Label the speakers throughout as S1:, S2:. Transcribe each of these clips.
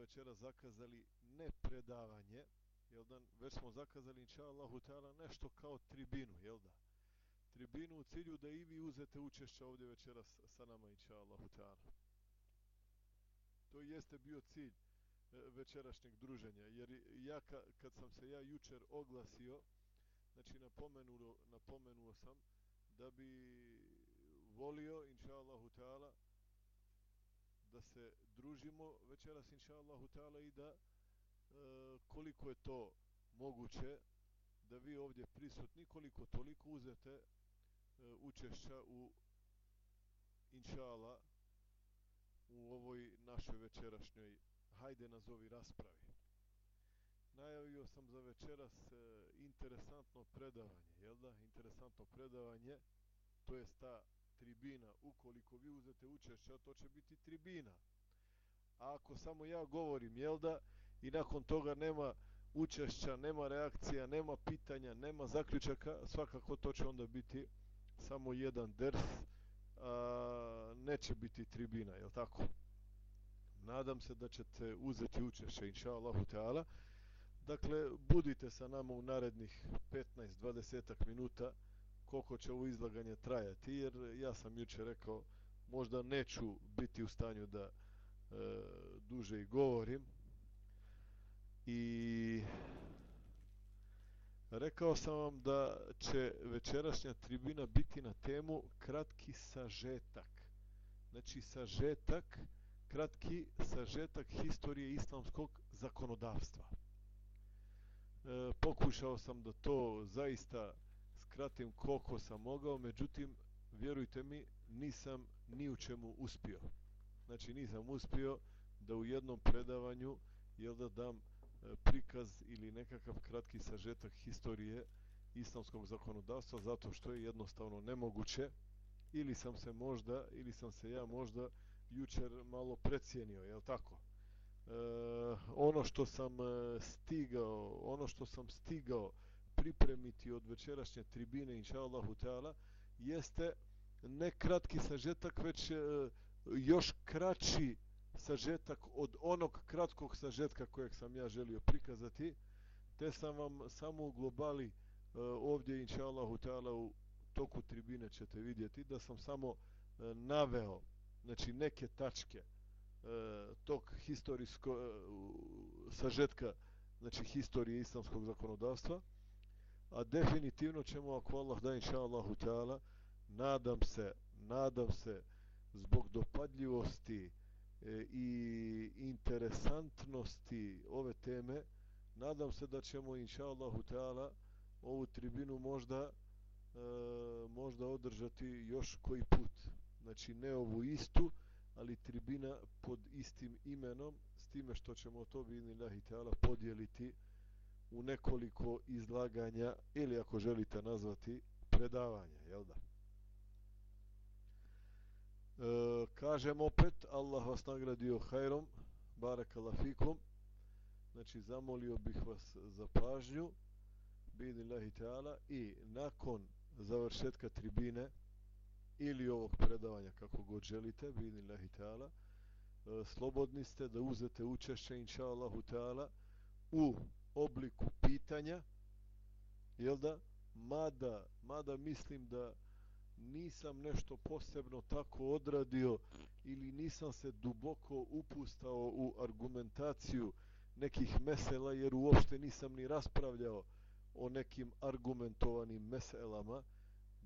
S1: večera zakazali ne predavanje, jel da, već smo zakazali, inša Allahu Teala, nešto kao tribinu, jel da? Tribinu u cilju da i vi uzete učešća ovdje večera sa nama, inša Allahu Teala. To jeste bio cilj e, večerašnjeg druženja, jer ja kad sam se ja jučer oglasio, znači napomenuo, napomenuo sam da bi volio, inša Allahu Teala, da se družimo večeras, inša Allahu ta'ala, i da e, koliko je to moguće da vi ovdje prisutni, koliko toliko uzete e, učešća u inša Allah, u ovoj našoj večerašnjoj hajde nazovi raspravi. Najavio sam za večeras e, interesantno predavanje, jel da? Interesantno predavanje, to je ta tribina, ukoliko vi uzete učešće, to će biti tribina. A ako samo ja govorim, jel da? I nakon toga nema učešća, nema reakcija, nema pitanja, nema zaključaka, svakako to će onda biti samo jedan ders, a, neće biti tribina, jel tako? Nadam se da ćete uzeti učešće, inša Allahu Teala. Dakle, budite sa nama u narednih 15-20 minuta koliko će ovo izlaganje trajati, jer ja sam juče rekao, možda neću biti u stanju da e, duže i govorim. I Rekao sam vam da će večerašnja tribina biti na temu kratki sažetak. Znači sažetak, kratki sažetak historije islamskog zakonodavstva. E, pokušao sam da to zaista skratim koliko sam mogao, međutim, vjerujte mi, nisam ni u čemu uspio. Znači nisam uspio da u jednom predavanju jel da dam E, prikaz ili nekakav kratki sažetak historije islamskog zakonodavstva zato što je jednostavno nemoguće ili sam se možda ili sam se ja možda jučer malo precijenio, je tako? E, ono što sam e, stigao, ono što sam stigao pripremiti od večerašnje tribine inša Allahu Teala jeste ne kratki sažetak već e, još kraći sažetak od onog kratkog sažetka kojeg sam ja želio prikazati, te sam vam samo u globali e, ovdje, inša Allahu Teala, u toku tribine ćete vidjeti da sam samo e, naveo znači neke tačke e, tog historijskog sažetka znači historije islamskog zakonodavstva a definitivno ćemo ako Allah da inša Allahu ta'ala nadam se nadam se zbog dopadljivosti E, i interesantnosti ove teme nadam se da ćemo inša Allahu Teala ovu tribinu možda e, možda održati još koji put. Znači ne ovu istu ali tribina pod istim imenom s time što ćemo to bi lahi Teala podijeliti u nekoliko izlaganja ili ako želite nazvati predavanja jel da? E, kažem opet, Allah vas nagradio hajrom, barakala fikum, znači zamolio bih vas za pažnju, bidi lahi teala, i nakon završetka tribine, ili ovog predavanja, kako god želite, bidi lahi teala, e, slobodni ste da uzete učešće, inša Allahu teala, u obliku pitanja, jel da, mada, mada mislim da, nisam nešto posebno tako odradio ili nisam se duboko upustao u argumentaciju nekih mesela jer uopšte nisam ni raspravljao o nekim argumentovanim meselama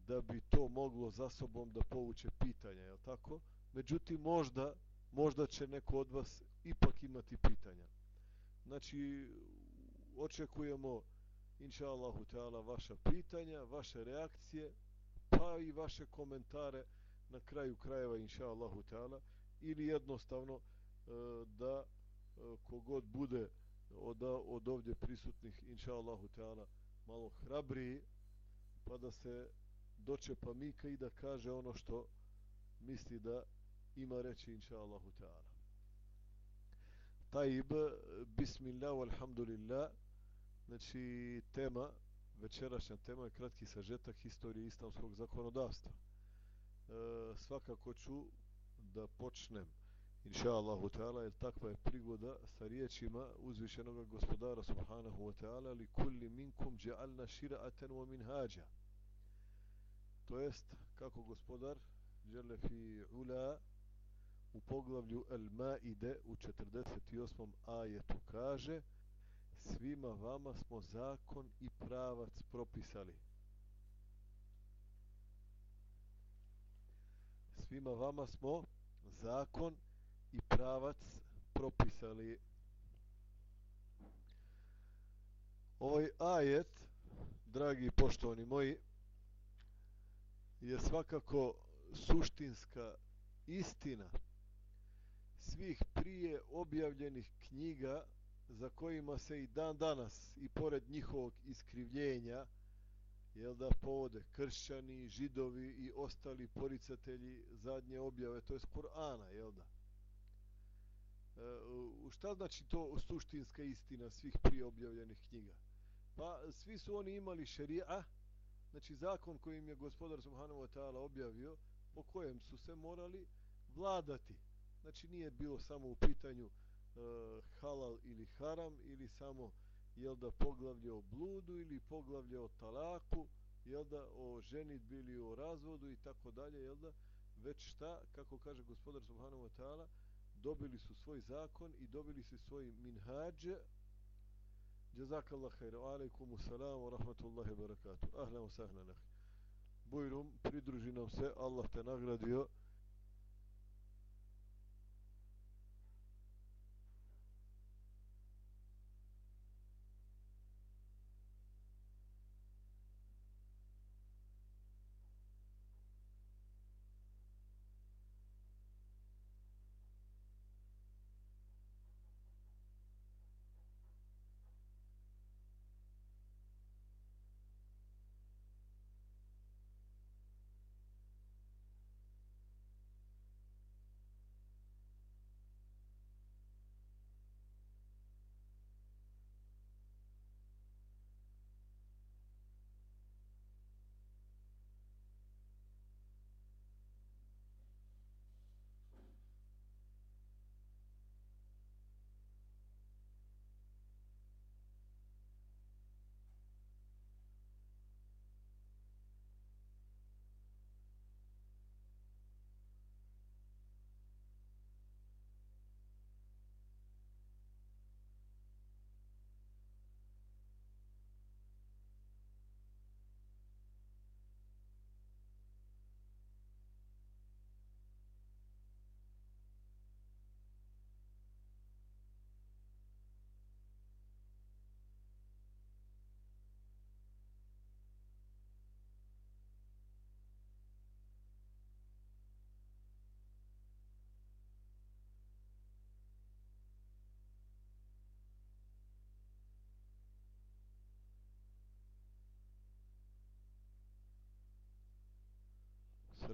S1: da bi to moglo za sobom da povuče pitanja, je tako? Međutim, možda, možda će neko od vas ipak imati pitanja. Znači, očekujemo, inša Allahu Teala, vaša pitanja, vaše reakcije, pa i vaše komentare na kraju krajeva inša Allahu ta'ala ili jednostavno e, da e, kogod bude od, od ovdje prisutnih inša Allahu ta'ala malo hrabriji pa da se dočepa Mika i da kaže ono što misli da ima reći inša Allahu ta'ala. Tajib, bismillah, alhamdulillah znači tema večerašnja tema je kratki sažetak historije islamskog zakonodavstva. E, svakako ću da počnem inša Allahu ta'ala, jer takva je prigoda sa riječima uzvišenog gospodara subhanahu wa ta'ala, li kulli minkum dja'alna šira'aten wa minhađa. To jest, kako gospodar, žele fi ula, u poglavlju El Maide u 48. ajetu kaže svima vama smo zakon i pravac propisali. Svima vama smo zakon i pravac propisali. Ovaj ajet, dragi poštovani moji, je svakako suštinska istina svih prije objavljenih knjiga za kojima se i dan danas i pored njihovog iskrivljenja jel da povode kršćani, židovi i ostali poricatelji zadnje objave, to je Kur'ana, jel da? E, šta znači to suštinska istina svih prije objavljenih knjiga? Pa svi su oni imali šerija, znači zakon kojim je gospodar Subhanahu wa ta'ala objavio, po kojem su se morali vladati. Znači nije bilo samo u pitanju Eh, halal ili haram ili samo jel da poglavlje o bludu ili poglavlje o talaku, jel da o ženi bili o razvodu i tako dalje, jel da već šta, kako kaže gospodar Subhanahu wa ta'ala, dobili su svoj zakon i dobili su svoj minhaj Jazakallah khairu, alaikum salam wa rahmatullahi wa barakatuh. Ahlan wa sahlan, akhi Bujrum, pridruži nam se, Allah te nagradio.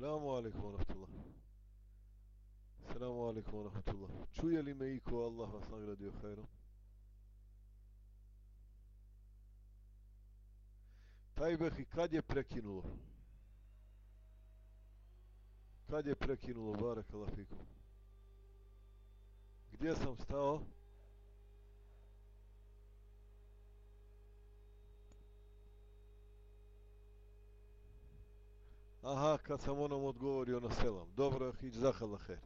S1: Selamu alaikum wa rahmatullah. Selamu alaikum wa rahmatullah. Čuje li me iko Allah vas nagradio hajrom? Taj behi kad je prekinulo? Kad je prekinulo, barak Allah fikum? Gdje sam stao? Aha, kad sam onom odgovorio na selam. Dobro, hić zahala her.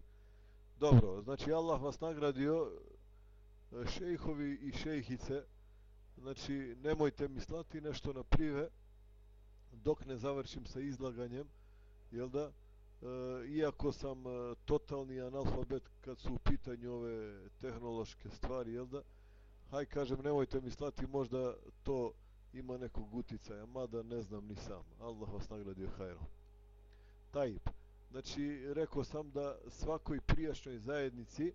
S1: Dobro, znači Allah vas nagradio e, šejhovi i šejhice. Znači, nemojte mi slati nešto na prive dok ne završim sa izlaganjem. Jel da? E, iako sam e, totalni analfabet kad su u pitanju ove tehnološke stvari, jel da? Haj, kažem, nemojte mi slati, možda to ima nekog uticaja, mada ne znam ni sam. Allah vas nagradio hajrom. Tajib. Znači, rekao sam da svakoj prijašnjoj zajednici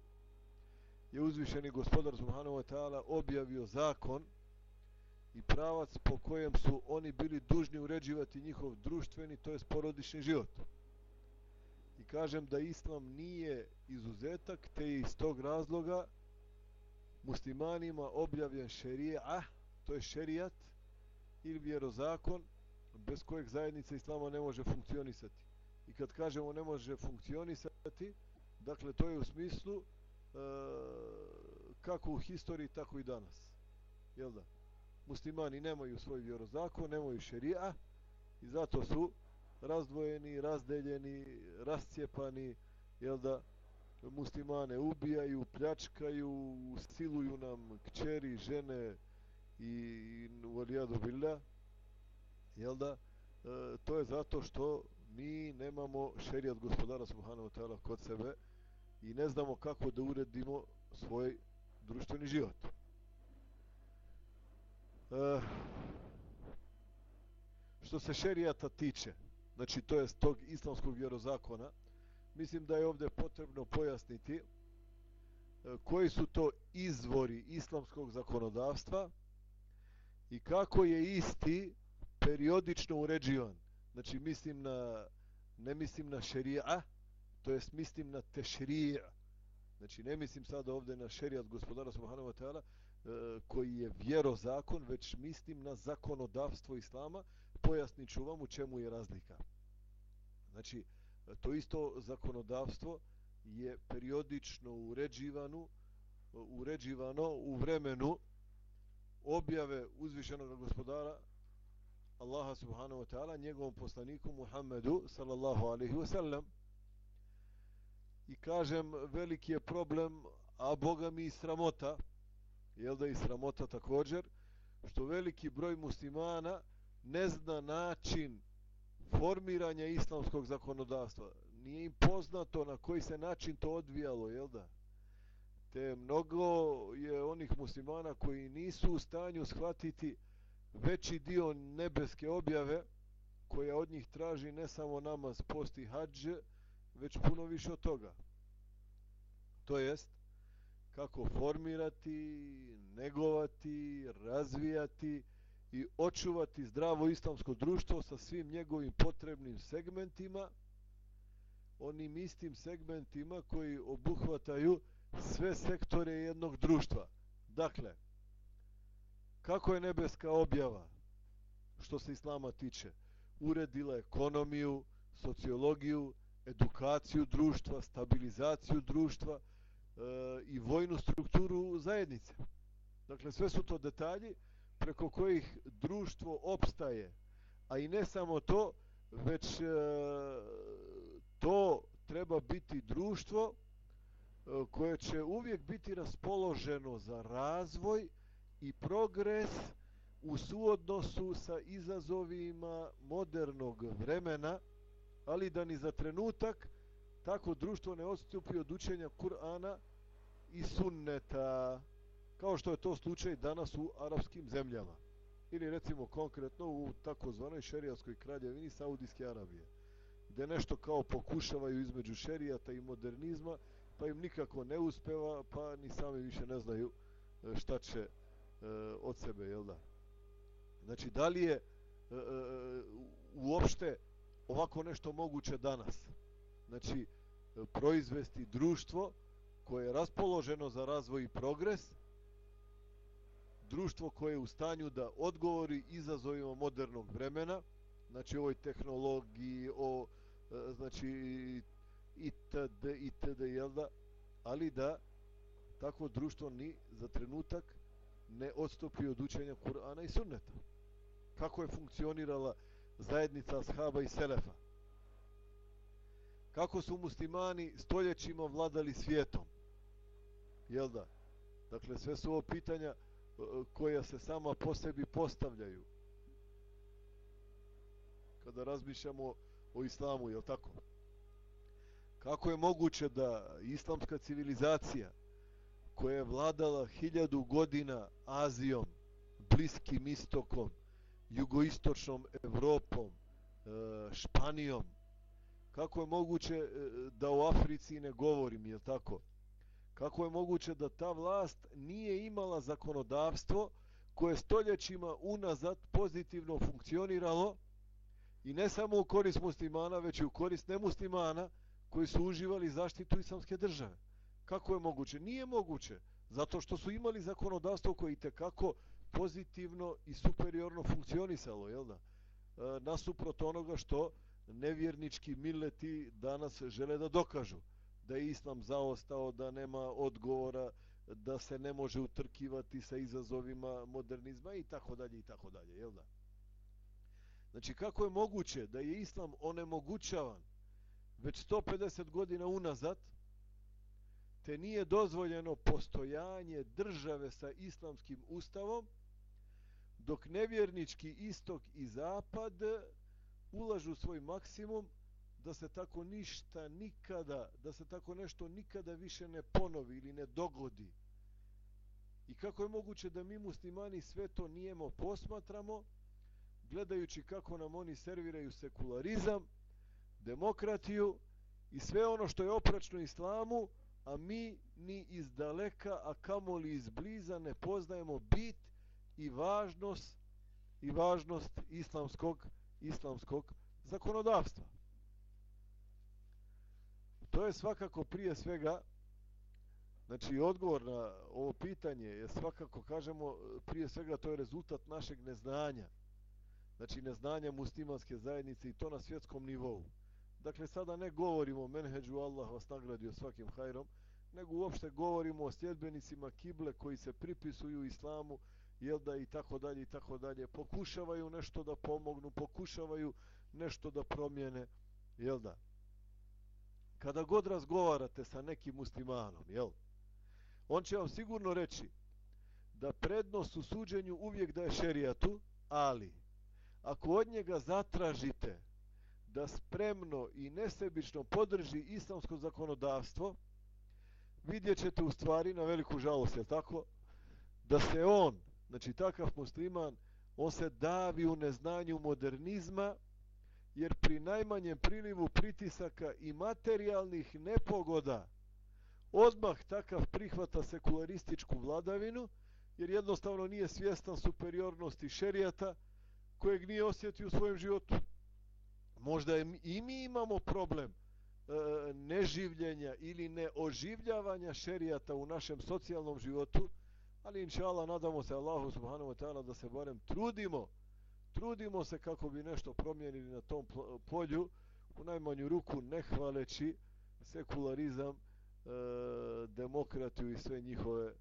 S1: je uzvišeni gospodar Subhanahu wa ta'ala objavio zakon i pravac po kojem su oni bili dužni uređivati njihov društveni, to je porodični život. I kažem da islam nije izuzetak, te je iz tog razloga muslimanima objavljen šerija, to je šerijat ili vjerozakon bez kojeg zajednica islama ne može funkcionisati. I kad kažemo ne može funkcionisati, Dakle, to je u smislu e, kako u historiji, tako i danas. Jel da? Muslimani nemaju svoj vjerozakon, nemaju šerija i zato su razdvojeni, razdeljeni, rascijepani, jel da? Muslimane ubijaju, pljačkaju, siluju nam kćeri, žene i valijadu bilja, Jel da? E, to je zato što mi nemamo šerijat gospodara subhanahu wa ta'ala kod sebe i ne znamo kako da uredimo svoj društveni život. E, što se šerijata tiče, znači to je tog islamskog vjerozakona, mislim da je ovdje potrebno pojasniti e, koji su to izvori islamskog zakonodavstva i kako je isti periodično uređivan. Znači mislim na ne mislim na šerija, to jest mislim na tešrija. Znači ne mislim sad ovdje na šerijat gospodara subhanahu wa ta'ala e, koji je vjerozakon, već mislim na zakonodavstvo islama, pojasnit ću vam u čemu je razlika. Znači, to isto zakonodavstvo je periodično uređivano, uređivano u vremenu objave uzvišenog gospodara Allaha subhanahu wa ta'ala njegovom poslaniku Muhammedu sallallahu alaihi wa sallam. I kažem veliki je problem a Boga mi i sramota jel da i sramota također što veliki broj muslimana ne zna način formiranja islamskog zakonodavstva. Nije im poznato na koji se način to odvijalo jel da? Te mnogo je onih muslimana koji nisu u stanju shvatiti veći dio nebeske objave koja od njih traži ne samo namaz, post i hađ, već puno više od toga. To jest, kako formirati, negovati, razvijati i očuvati zdravo islamsko društvo sa svim njegovim potrebnim segmentima, onim istim segmentima koji obuhvataju sve sektore jednog društva. Dakle, kako je nebeska objava što se islama tiče uredila ekonomiju, sociologiju, edukaciju društva, stabilizaciju društva e, i vojnu strukturu zajednice. Dakle, sve su to detalji preko kojih društvo opstaje. A i ne samo to, već e, to treba biti društvo e, koje će uvijek biti raspoloženo za razvoj i progres u suodnosu sa izazovima modernog vremena, ali da ni za trenutak tako društvo ne odstupi od učenja Kur'ana i sunneta, kao što je to slučaj danas u arapskim zemljama. Ili recimo konkretno u takozvanoj šerijatskoj kraljevini Saudijske Arabije, gde nešto kao pokušavaju između šerijata i modernizma, pa im nikako ne uspeva, pa ni sami više ne znaju e, šta će Eh, od sebe, jel da? Znači, da li je e, uopšte ovako nešto moguće danas? Znači, proizvesti društvo koje je raspoloženo za razvoj i progres, društvo koje je u stanju da odgovori izazovima modernog vremena, znači ovoj tehnologiji, o, e, znači, itd., itd., jel da? Ali da takvo društvo ni za trenutak ne odstupi od učenja Kur'ana i sunneta. Kako je funkcionirala zajednica ashaba i selefa? Kako su muslimani stoljećima vladali svijetom? Jel da? Dakle, sve su ovo pitanja e, koja se sama po sebi postavljaju. Kada razmišljamo o islamu, jel tako? Kako je moguće da islamska civilizacija koja je vladala hiljadu godina Azijom, Bliskim istokom, jugoistočnom Evropom, e, Španijom. Kako je moguće e, da u Africi ne govorim, je tako? Kako je moguće da ta vlast nije imala zakonodavstvo koje stoljećima unazad pozitivno funkcioniralo i ne samo u korist muslimana, već i u korist nemuslimana koji su uživali zaštitu islamske države? Kako je moguće? Nije moguće. Zato što su imali zakonodavstvo koje i kako pozitivno i superiorno funkcionisalo, jel da? E, nasuprot onoga što nevjernički mileti danas žele da dokažu. da je islam zaostao, da nema odgovora, da se ne može utrkivati sa izazovima modernizma i tako dalje i tako dalje, jel da? Znači kako je moguće da je islam onemogućavan već 150 godina unazad, te nije dozvoljeno postojanje države sa islamskim ustavom, dok nevjernički istok i zapad ulažu svoj maksimum da se tako ništa nikada, da se tako nešto nikada više ne ponovi ili ne dogodi. I kako je moguće da mi muslimani sve to nijemo posmatramo, gledajući kako nam oni serviraju sekularizam, demokratiju i sve ono što je opračno islamu, a mi ni iz daleka, a kamoli iz bliza ne poznajemo bit i važnost i važnost islamskog islamskog zakonodavstva. To je svakako prije svega znači odgovor na ovo pitanje je svakako kažemo prije svega to je rezultat našeg neznanja. Znači neznanja muslimanske zajednice i to na svjetskom nivou. Dakle, sada ne govorimo o menheđu Allah vas nagradio svakim hajrom, nego uopšte govorimo o sljedbenicima kible koji se pripisuju islamu, jel da i tako dalje i tako dalje. Pokušavaju nešto da pomognu, pokušavaju nešto da promijene, jel da? Kada god razgovarate sa nekim muslimanom, jel? On će vam sigurno reći da prednost u suđenju uvijek daje šerijatu, ali ako od njega zatražite da spremno i nesebično podrži islamsko zakonodavstvo, vidjet ćete u stvari na veliku žalost, je tako? Da se on, znači takav musliman, on se davi u neznanju modernizma, jer pri najmanjem prilivu pritisaka i materijalnih nepogoda odmah takav prihvata sekularističku vladavinu, jer jednostavno nije svjestan superiornosti šerijata kojeg nije osjetio u svojem životu možda i mi imamo problem e, neživljenja ili neoživljavanja šerijata u našem socijalnom životu, ali inša Allah nadamo se Allahu subhanahu wa ta'ala da se barem trudimo, trudimo se kako bi nešto promijenili na tom polju, u najmanju ruku ne hvaleći sekularizam, e, demokratiju i sve njihove,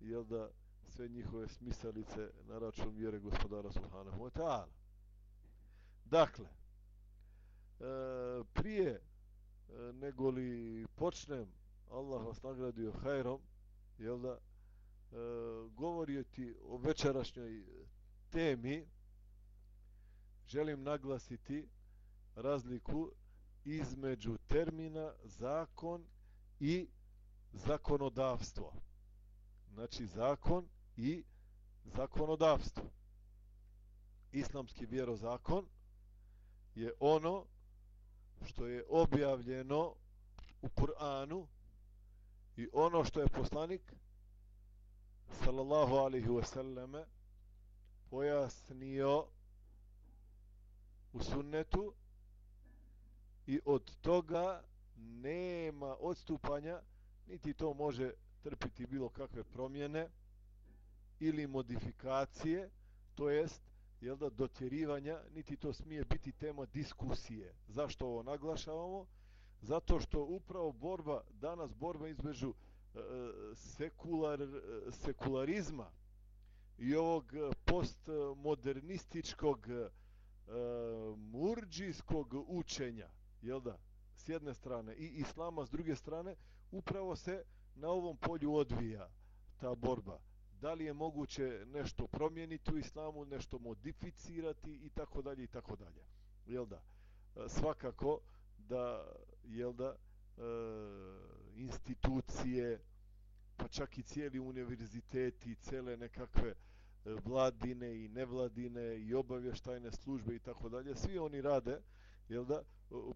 S1: jel da, sve njihove smisalice na račun vjere gospodara subhanahu wa ta'ala. Dakle, E, prije e, nego li počnem Allah vas nagradio hajrom jel da? E, govorio ti o večerašnjoj temi. Želim naglasiti razliku između termina zakon i zakonodavstvo. Znači zakon i zakonodavstvo. Islamski vjerozakon je ono što je objavljeno u Kur'anu i ono što je poslanik sallallahu alaihi wasallam pojasnio u sunnetu i od toga nema odstupanja niti to može trpiti bilo kakve promjene ili modifikacije to jest jel da, dotjerivanja, niti to smije biti tema diskusije. Zašto ovo naglašavamo? Zato što upravo borba, danas borba između e, sekular, e, sekularizma i ovog postmodernističkog e, murđijskog učenja, jel da, s jedne strane, i islama s druge strane, upravo se na ovom polju odvija ta borba da li je moguće nešto promijeniti u islamu, nešto modificirati i tako dalje i tako dalje. Jel da? E, svakako da jel da e, institucije pa čak i cijeli univerziteti, cele nekakve e, vladine i nevladine i obavještajne službe i tako dalje, svi oni rade jel da, e,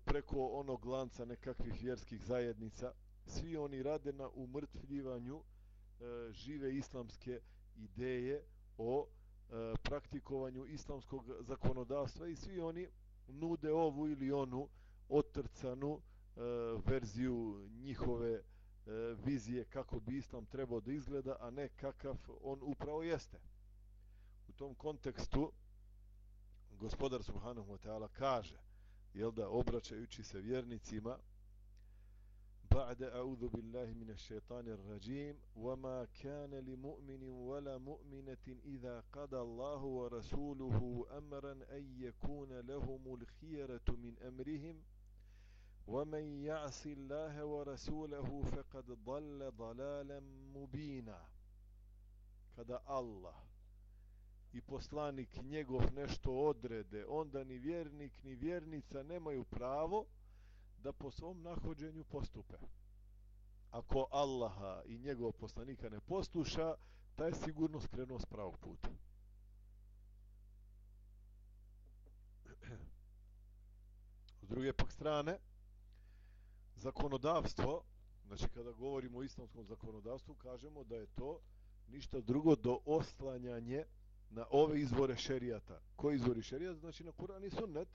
S1: preko onog lanca nekakvih vjerskih zajednica, svi oni rade na umrtvljivanju E, žive islamske ideje o e, praktikovanju islamskog zakonodavstva i svi oni nude ovu ili onu otrcanu e, verziju njihove e, vizije kako bi islam trebao da izgleda, a ne kakav on upravo jeste. U tom kontekstu gospodar Subhanahu wa ta'ala kaže, jel da obraćajući se vjernicima, بعد أعوذ بالله من الشيطان الرجيم وما كان لمؤمن ولا مؤمنة إذا قضى الله ورسوله أمرا أن يكون لهم الخيرة من أمرهم ومن يعص الله ورسوله فقد ضل ضلالا مبينا kada Allah i poslanik njegov nešto odrede, onda ni vjernik ni vjernica nemaju pravo da po svom nahođenju postupe. Ako Allaha i njegov poslanika ne posluša, taj je sigurno skrenuo s pravog puta. S druge pak strane, zakonodavstvo, znači kada govorimo o islamskom zakonodavstvu, kažemo da je to ništa drugo do oslanjanje na ove izvore šerijata. Koji izvori šerijata? Znači na Kur'an i Sunnet,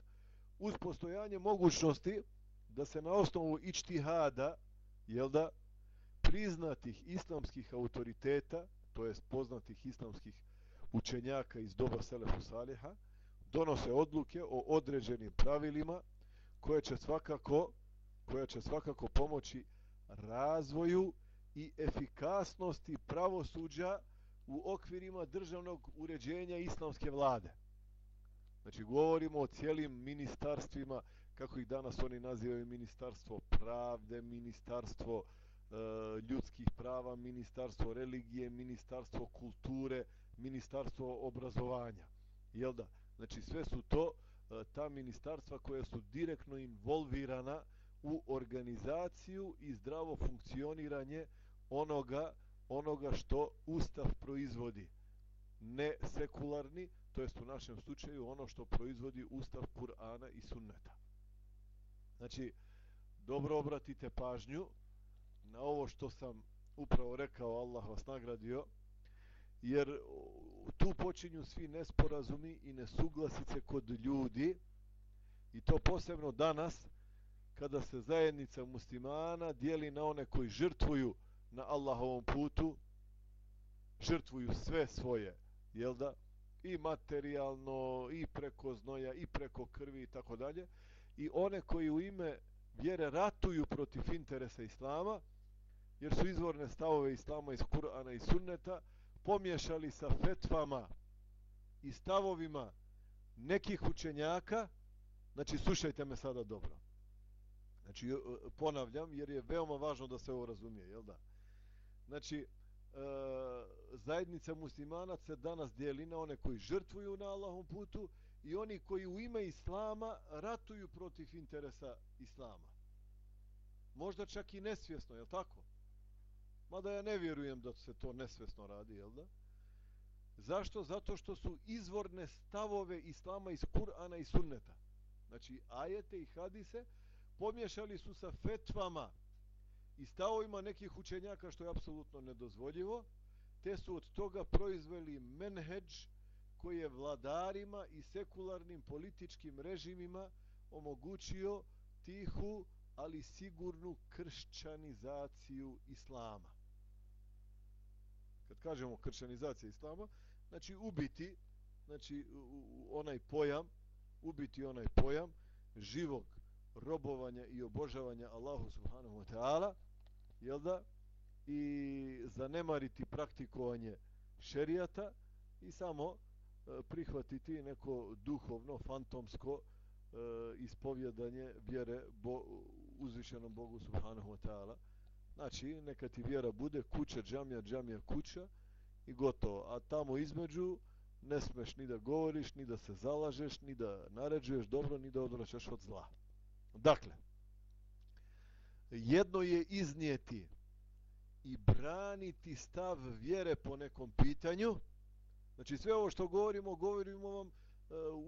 S1: uz postojanje mogućnosti da se na osnovu ičtihada, jel da, priznatih islamskih autoriteta, to jest poznatih islamskih učenjaka iz doba Selefu Saliha, donose odluke o određenim pravilima koje će svakako koja će svakako pomoći razvoju i efikasnosti pravosuđa u okvirima državnog uređenja islamske vlade. Znači, govorimo o cijelim ministarstvima, kako ih danas oni nazivaju ministarstvo pravde, ministarstvo e, ljudskih prava, ministarstvo religije, ministarstvo kulture, ministarstvo obrazovanja. Jel da? Znači, sve su to e, ta ministarstva koja su direktno involvirana u organizaciju i zdravo funkcioniranje onoga onoga što Ustav proizvodi. Ne sekularni, to jest u našem slučaju ono što proizvodi Ustav Kur'ana i Sunneta. Znači, dobro obratite pažnju na ovo što sam upravo rekao, Allah vas nagradio, jer tu počinju svi nesporazumi i nesuglasice kod ljudi i to posebno danas kada se zajednica muslimana dijeli na one koji žrtvuju na Allahovom putu žrtvuju sve svoje, jel da? I materijalno, i preko znoja, i preko krvi i tako dalje. I one koji u ime vjere ratuju protiv interesa Islama, jer su izvorne stavove Islama iz Kur'ana i Sunneta, pomješali sa fetvama i stavovima nekih učenjaka, znači slušajte me sada dobro. Znači e, ponavljam, jer je veoma važno da se ovo razumije, jel da? Znači, e, zajednica muslimana se danas dijeli na one koji žrtvuju na Allahom putu i oni koji u ime Islama ratuju protiv interesa Islama. Možda čak i nesvjesno, je tako? Mada ja ne vjerujem da se to nesvjesno radi, jel da? Zašto? Zato što su izvorne stavove Islama iz Kur'ana i Sunneta. Znači, ajete i hadise pomješali su sa fetvama i stavovima nekih učenjaka što je apsolutno nedozvoljivo, te su od toga proizveli menheđ koji je vladarima i sekularnim političkim režimima omogućio tihu, ali sigurnu kršćanizaciju islama. Kad kažemo kršćanizacija islama, znači ubiti, znači onaj pojam, ubiti onaj pojam živog robovanja i obožavanja Allahu subhanahu wa ta'ala, jel da, i zanemariti praktikovanje šerijata i samo prihvatiti neko duhovno, fantomsko e, ispovjedanje vjere bo, uzvišenom Bogu subhanahu wa ta'ala. Znači, neka ti vjera bude kuća, džamija, džamija, kuća i gotovo. A tamo između ne smeš ni da govoriš, ni da se zalažeš, ni da naređuješ dobro, ni da odvraćaš od zla. Dakle, jedno je iznijeti i braniti stav vjere po nekom pitanju. Znači sve ovo što govorimo, govorimo vam uh,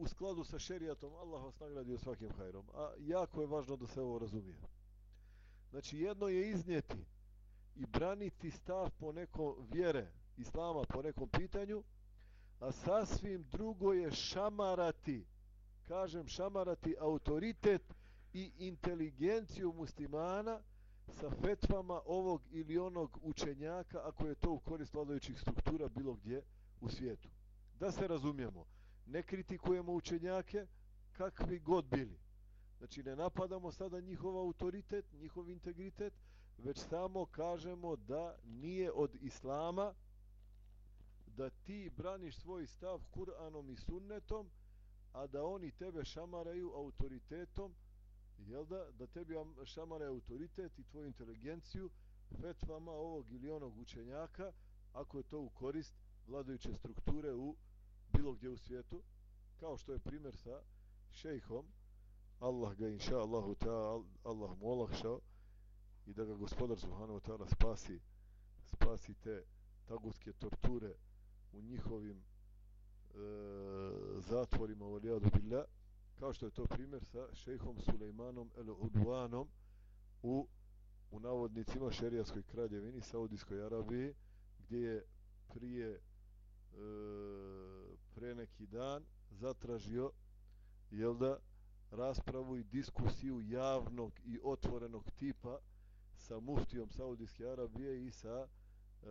S1: u skladu sa šerijatom. Allah vas nagradi svakim hajrom. A jako je važno da se ovo razumije. Znači jedno je iznijeti i braniti stav po nekom vjere Islama po nekom pitanju, a sasvim drugo je šamarati, kažem šamarati autoritet i inteligenciju muslimana sa fetvama ovog ili onog učenjaka ako je to u korist vladajućih struktura bilo gdje u svijetu. Da se razumijemo, ne kritikujemo učenjake kakvi god bili. Znači ne napadamo sada njihov autoritet, njihov integritet, već samo kažemo da nije od islama da ti braniš svoj stav Kur'anom i sunnetom a da oni tebe šamaraju autoritetom jel da, da tebi šamaraju autoritet i tvoju inteligenciju fetvama ovog ili onog učenjaka ako je to u korist vladajuće strukture u bilo gdje u svijetu kao što je primjer sa šejhom. Allah ga inša Allahu ta Allah mu olakšao i da ga gospodar Subhanahu ta'ala spasi spasi te tagutske torture u njihovim e, zatvorima u Alijadu Billah kao što je to primjer sa šejhom Sulejmanom el Udwanom u, u navodnicima šerijatskoj kraljevini Saudijskoj Arabiji gdje je prije E, pre neki dan zatražio jel da raspravu i diskusiju javnog i otvorenog tipa sa muftijom Saudijske Arabije i sa e,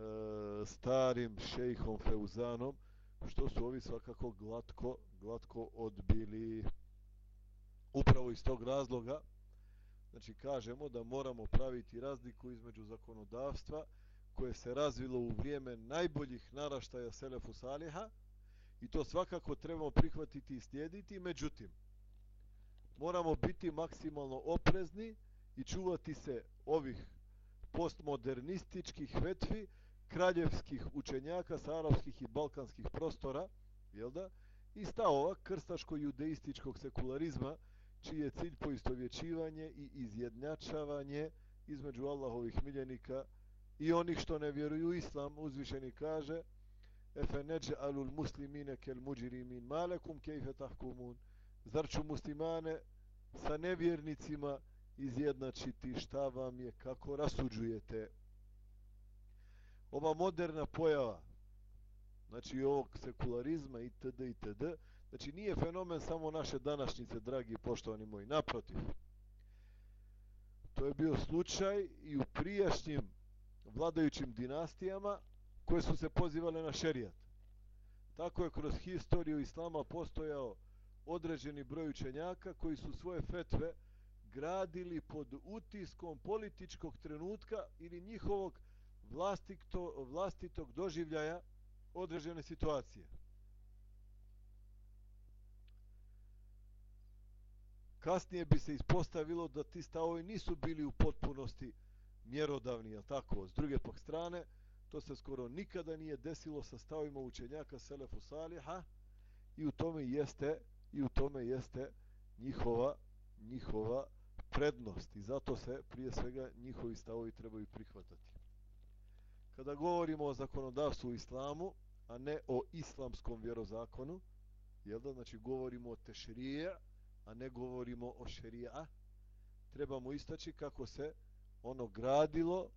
S1: starim šejhom Feuzanom što su ovi svakako glatko glatko odbili. Upravo iz tog razloga znači kažemo da moramo praviti razliku između zakonodavstva koje se razvilo u vrijeme najboljih naraštaja Selefu Saliha i to svakako trebamo prihvatiti i slijediti međutim moramo biti maksimalno oprezni i čuvati se ovih postmodernističkih vetvi kraljevskih učenjaka sa arapskih i balkanskih prostora jel da? i stavova krstaško-judeističkog sekularizma čiji je cilj poistovjećivanje i izjednačavanje između Allahovih miljenika i i onih što ne vjeruju islam uzvišeni kaže efe neđe alul muslimine kel muđirimin malekum kejfe tahkumun. Zar ću muslimane sa nevjernicima izjednačiti? Šta vam je? Kako rasuđujete? Ova moderna pojava znači ovog sekularizma itd. itd. znači nije fenomen samo naše današnjice dragi poštovani moji. Naprotiv to je bio slučaj i u prijašnjim vladajućim dinastijama koje su se pozivale na šerijat tako je kroz historiju islama postojao određeni broj učenjaka koji su svoje fetve gradili pod utiskom političkog trenutka ili njihovog vlastito, vlastitog doživljaja određene situacije. Kasnije bi se ispostavilo da ti stavovi nisu bili u potpunosti mjerodavni, jel tako? S druge pak strane, to se skoro nikada nije desilo sa stavima učenjaka Selefu Saliha i u tome jeste i u tome jeste njihova njihova prednost i zato se prije svega njihovi stavovi trebaju prihvatati. Kada govorimo o zakonodavstvu u islamu, a ne o islamskom vjerozakonu, jel da, znači govorimo o tešrije, a ne govorimo o šerija, trebamo istaći kako se ono gradilo,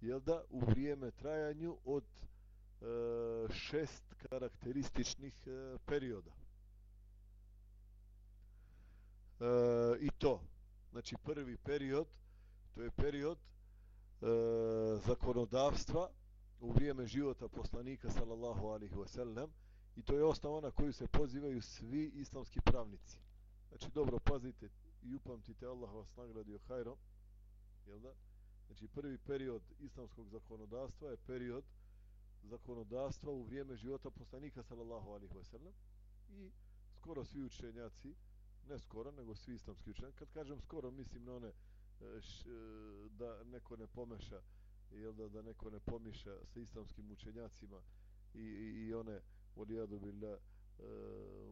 S1: jel da, u vrijeme trajanju od e, šest karakterističnih e, perioda. E, I to, znači prvi period, to je period e, zakonodavstva u vrijeme života poslanika sallallahu alaihi wasallam i to je osnova na koju se pozivaju svi islamski pravnici. Znači dobro pazite i upamtite Allah vas nagradio hajrom, jel da? Znači prvi period islamskog zakonodavstva je period zakonodavstva u vrijeme života poslanika sallallahu alaihi wasallam i skoro svi učenjaci ne skoro, nego svi islamski učenjaci. Kad kažem skoro, mislim na one e, š, e, da neko ne pomeša, jel da, da neko ne pomiša sa islamskim učenjacima i, i, i one odijadu bilja e,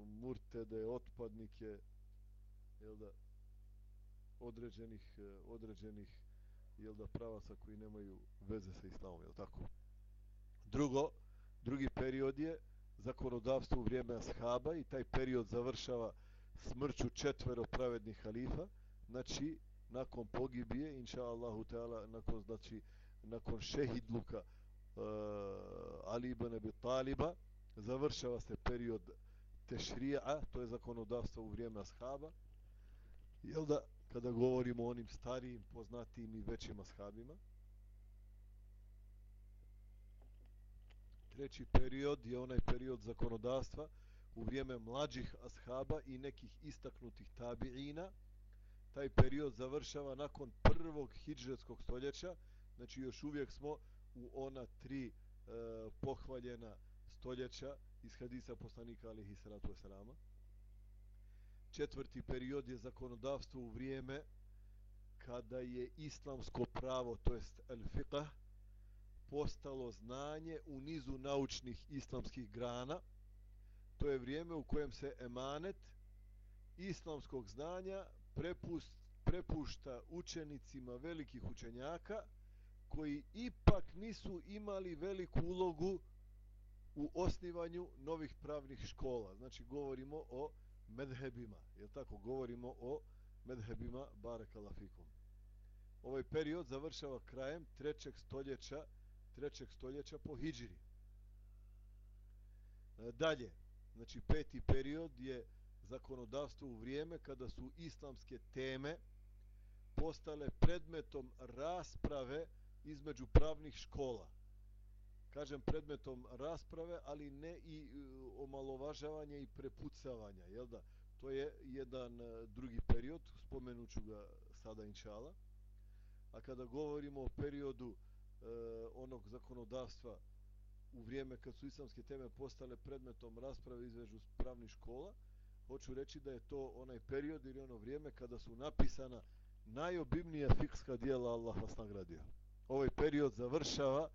S1: murtede, otpadnike, jel da, određenih, e, određenih jel da pravaca koji nemaju veze sa islamom, jel tako? Drugo, drugi period je zakonodavstvo u vrijeme ashaba i taj period završava smrću četvero pravednih halifa, znači nakon pogibije, inša Allahu Teala, nakon, znači, nakon šehidluka uh, Ali ibn Abi Taliba, završava se period tešrija, to je zakonodavstvo u vrijeme ashaba. Jel da, kada govorimo o onim starijim, poznatijim i većim ashabima. Treći period je onaj period zakonodavstva, u vrijeme mlađih ashaba i nekih istaknutih tabiina taj period završava nakon prvog hidžretskog stoljeća, znači još uvijek smo u ona tri e, pohvaljena stoljeća iz hadisa poslanika alihi salatu wasalama. Četvrti period je zakonodavstvo u vrijeme kada je islamsko pravo, to jest al-fiqah, postalo znanje u nizu naučnih islamskih grana. To je vrijeme u kojem se emanet islamskog znanja prepust, prepušta učenicima velikih učenjaka koji ipak nisu imali veliku ulogu u osnivanju novih pravnih škola. Znači govorimo o medhebima, jer tako? Govorimo o medhebima barakalafikum. Ovaj period završava krajem trećeg stoljeća trećeg stoljeća po Hidžri. E, dalje, znači peti period je zakonodavstvo u vrijeme kada su islamske teme postale predmetom rasprave između pravnih škola. Kažem predmetom rasprave, ali ne i e, omalovažavanja i prepucavanja, jel da? To je jedan e, drugi period, spomenuću ga sada inčala. A kada govorimo o periodu e, onog zakonodavstva u vrijeme kad su islamske teme postale predmetom rasprave izvežu pravnih škola, hoću reći da je to onaj period ili ono vrijeme kada su napisana najobimnija fikska dijela Allah vas nagradio. Ovaj period završava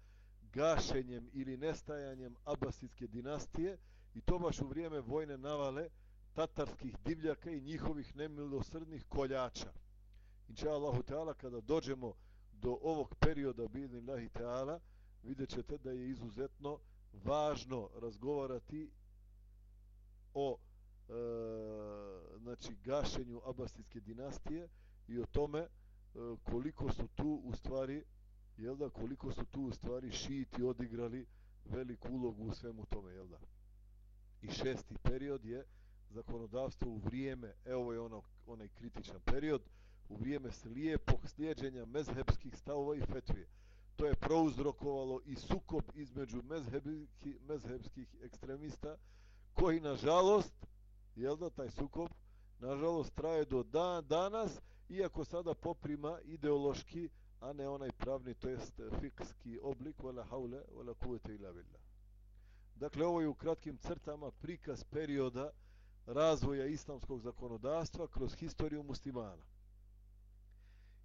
S1: gašenjem ili nestajanjem Abasidske dinastije i to baš u vrijeme vojne navale tatarskih divljaka i njihovih nemilosrdnih koljača. Inša Allahu Teala, kada dođemo do ovog perioda bidni lahi ta'ala vidjet ćete da je izuzetno važno razgovarati o e, znači gašenju Abasidske dinastije i o tome e, koliko su tu u stvari jel da, koliko su tu u stvari šiti odigrali veliku ulogu u svemu tome, jel da? I šesti period je zakonodavstvo u vrijeme, evo je ono, onaj kritičan period, u vrijeme slijepog slijedženja mezhebskih stavova i fetvije. To je prouzrokovalo i sukob između mezhebski, mezhebskih ekstremista, koji nažalost, jel da taj sukob, nažalost traje do dan danas, iako sada poprima ideološki, a ne onaj pravni, to jest e, fikski oblik, wala haule, wala kuvete ila billah. Dakle, ovo je u kratkim crtama prikaz perioda razvoja islamskog zakonodavstva kroz historiju muslimana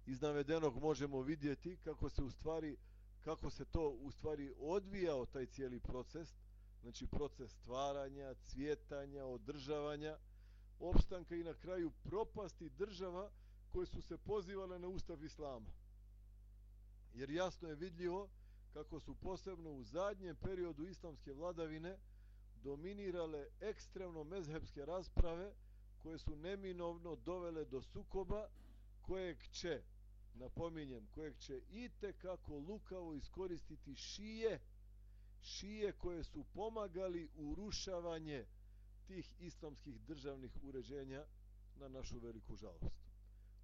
S1: iz navedenog možemo vidjeti kako se u stvari kako se to u stvari odvijao taj cijeli proces znači proces stvaranja, cvjetanja, održavanja opstanka i na kraju propasti država koje su se pozivale na ustav islama jer jasno je vidljivo kako su posebno u zadnjem periodu islamske vladavine dominirale ekstremno mezhebske rasprave koje su neminovno dovele do sukoba kojeg će napominjem, kojeg će i kako lukavo iskoristiti šije, šije koje su pomagali u rušavanje tih islamskih državnih uređenja na našu veliku žalost.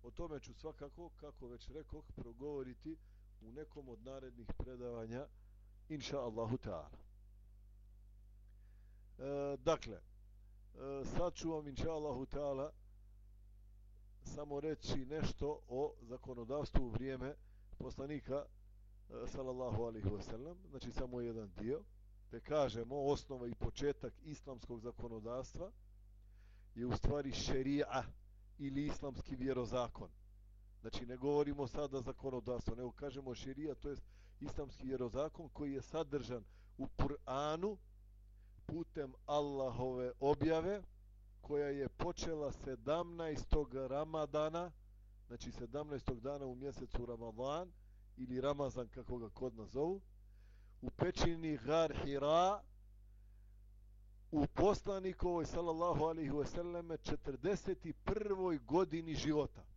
S1: O tome ću svakako, kako već rekoh, progovoriti u nekom od narednih predavanja, inša Allahu ta'ala. E, dakle, e, sad ću vam, inša Allahu ta'ala, samo reći nešto o zakonodavstvu u vrijeme poslanika e, sallallahu alihi wasallam, znači samo jedan dio, te kažemo osnova i početak islamskog zakonodavstva je u stvari šerija ili islamski vjerozakon. Znači ne govorimo sada zakonodavstvo, nego kažemo šerija, to je islamski vjerozakon koji je sadržan u Kur'anu putem Allahove objave, koja je počela 17. Ramadana, znači 17. dana u mjesecu Ramadan, ili Ramazan kako ga kod nazovu, u pećini Gar Hira, u poslanikovoj, sallallahu alaihi wasallame, 41. godini života.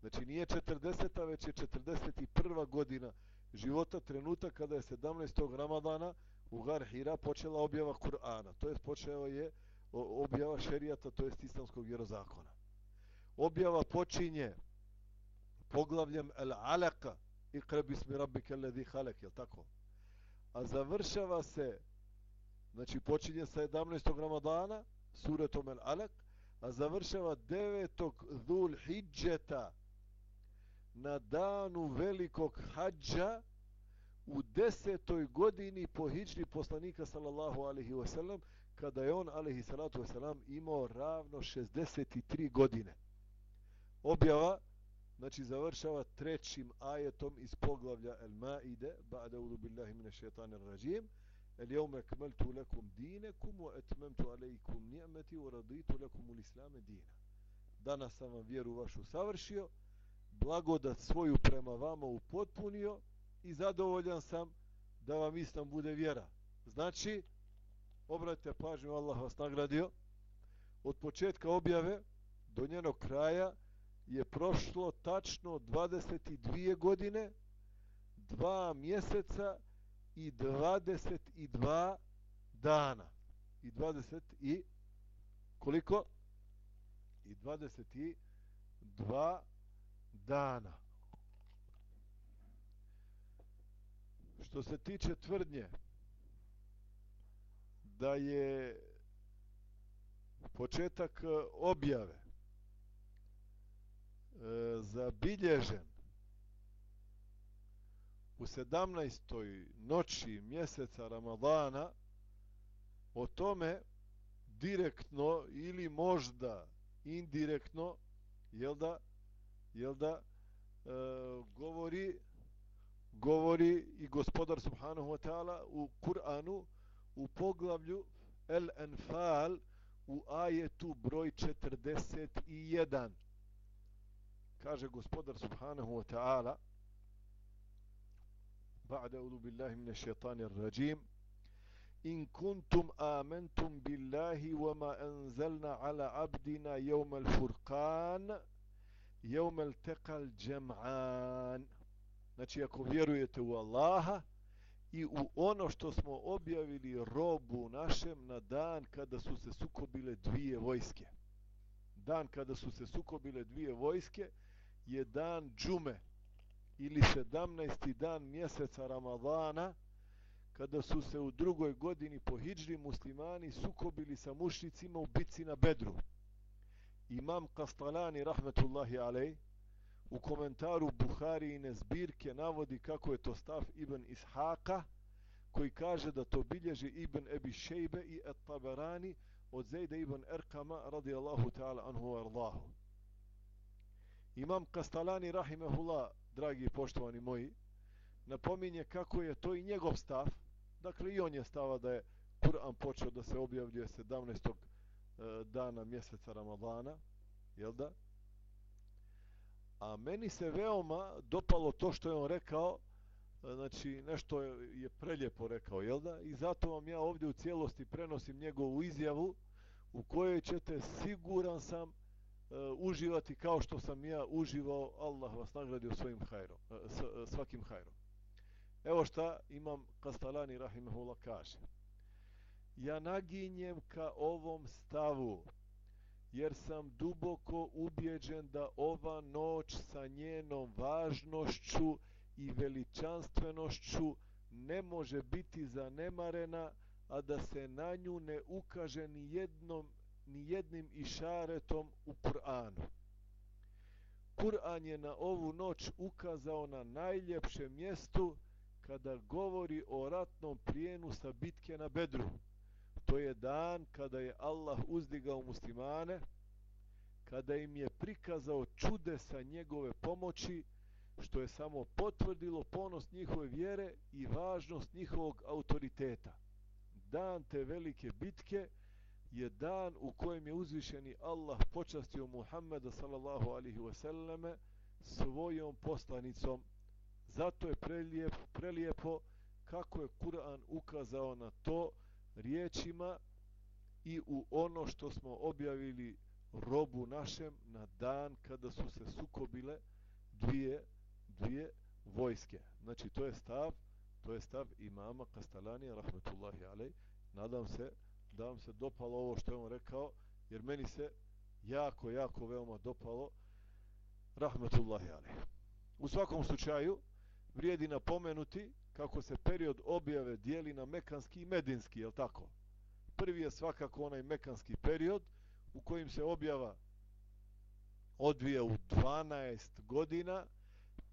S1: Znači nije 40. već je 41. godina života, trenutak kada je 17. Ramadana u Gar Hira počela objava Kur'ana. To je počeo je objava šerijata, to jest islamskog vjerozakona. Objava počinje poglavljem el alaka i bismi rabbike ledhi halek, je tako? A završava se, znači počinje sa 17. ramadana, suretom el alak, a završava 9. dhul hijđeta na danu velikog hađa u desetoj godini po hijđri poslanika sallallahu alaihi wasallam kada je on alaihi salatu wasallam imao ravno 63 godine. Objava znači završava trećim ajetom iz poglavlja El Maide ba'da udu billahi mine šetanir rajim El jevme akmeltu lakum dinekum wa etmemtu alaikum ni'meti wa raditu lakum u islame dina. Danas sam vam vjeru vašu savršio, blagodat svoju prema vama upotpunio i zadovoljan sam da vam islam bude vjera. Znači, obratite pažnju, Allah vas nagradio, od početka objave do njenog kraja je prošlo tačno 22 godine, 2 mjeseca i 22 dana. I 20 i koliko? I 22 dana dana. Što se tiče tvrdnje da je početak e, objave e, zabilježen u 17. noći mjeseca Ramadana o tome direktno ili možda indirektno jel da jel da e, govori govori i gospodar subhanahu wa ta'ala u Kur'anu u poglavlju El Enfal u ajetu broj 41 kaže gospodar subhanahu wa ta'ala بعد أعوذ بالله من الشيطان الرجيم إن كنتم آمنتم بالله وما أنزلنا على عبدنا يوم الفرقان jeumel tekal džem'an. Znači, ako vjerujete u Allaha i u ono što smo objavili robu našem na dan kada su se sukobile dvije vojske. Dan kada su se sukobile dvije vojske je dan džume ili 17. dan mjeseca Ramadana kada su se u drugoj godini po hijđri muslimani sukobili sa mušnicima u bitci na Bedru. Imam Kastalani, rahmetullahi alej, u komentaru Buharijine zbirke navodi kako je to stav Ibn Ishaqa, koji kaže da to bilježi Ibn Ebi Šejbe i Et Taberani od Zejde Ibn Erkama radijallahu ta'ala anhu arlahu. Imam Kastalani rahimehullah, dragi i poštovani moji, napominje kako je to i njegov stav, dakle i on je stava da je Kur'an počeo da se objavljuje 17. E, dana mjeseca Ramadana, jel da? A meni se veoma dopalo to što je on rekao, e, znači nešto je preljepo rekao, jel da? I zato vam ja ovdje u cijelosti prenosim njegovu izjavu u kojoj ćete siguran sam uh, uživati kao što sam ja uživao, Allah vas nagradio svojim hajrom, uh, svakim hajrom. Evo šta imam Kastalani Rahimahullah kaže. Ja naginjem ka ovom stavu, jer sam duboko ubjeđen da ova noć sa njenom važnošću i veličanstvenošću ne može biti zanemarena, a da se na nju ne ukaže ni jednom ni jednim išaretom u Kur'anu. Kur'an je na ovu noć ukazao na najljepšem mjestu kada govori o ratnom prijenu sa bitke na Bedru. To je dan kada je Allah uzdigao muslimane, kada im je prikazao čude sa njegove pomoći, što je samo potvrdilo ponos njihove vjere i važnost njihovog autoriteta. Dan te velike bitke je dan u kojem je uzvišeni Allah počastio Muhammeda sallallahu alihi wasallame svojom poslanicom. Zato je prelijep, prelijepo kako je Kur'an ukazao na to riječima i u ono što smo objavili robu našem na dan kada su se sukobile dvije, dvije vojske. Znači to je stav, to je stav imama Kastalanija rahmetullahi alej. Nadam se da vam se dopalo ovo što je on rekao, jer meni se jako, jako veoma dopalo rahmetullahi alej. U svakom slučaju vrijedi napomenuti kako se period objave dijeli na mekanski i medinski, je tako? Prvi je svakako onaj mekanski period u kojim se objava odvija u 12 godina,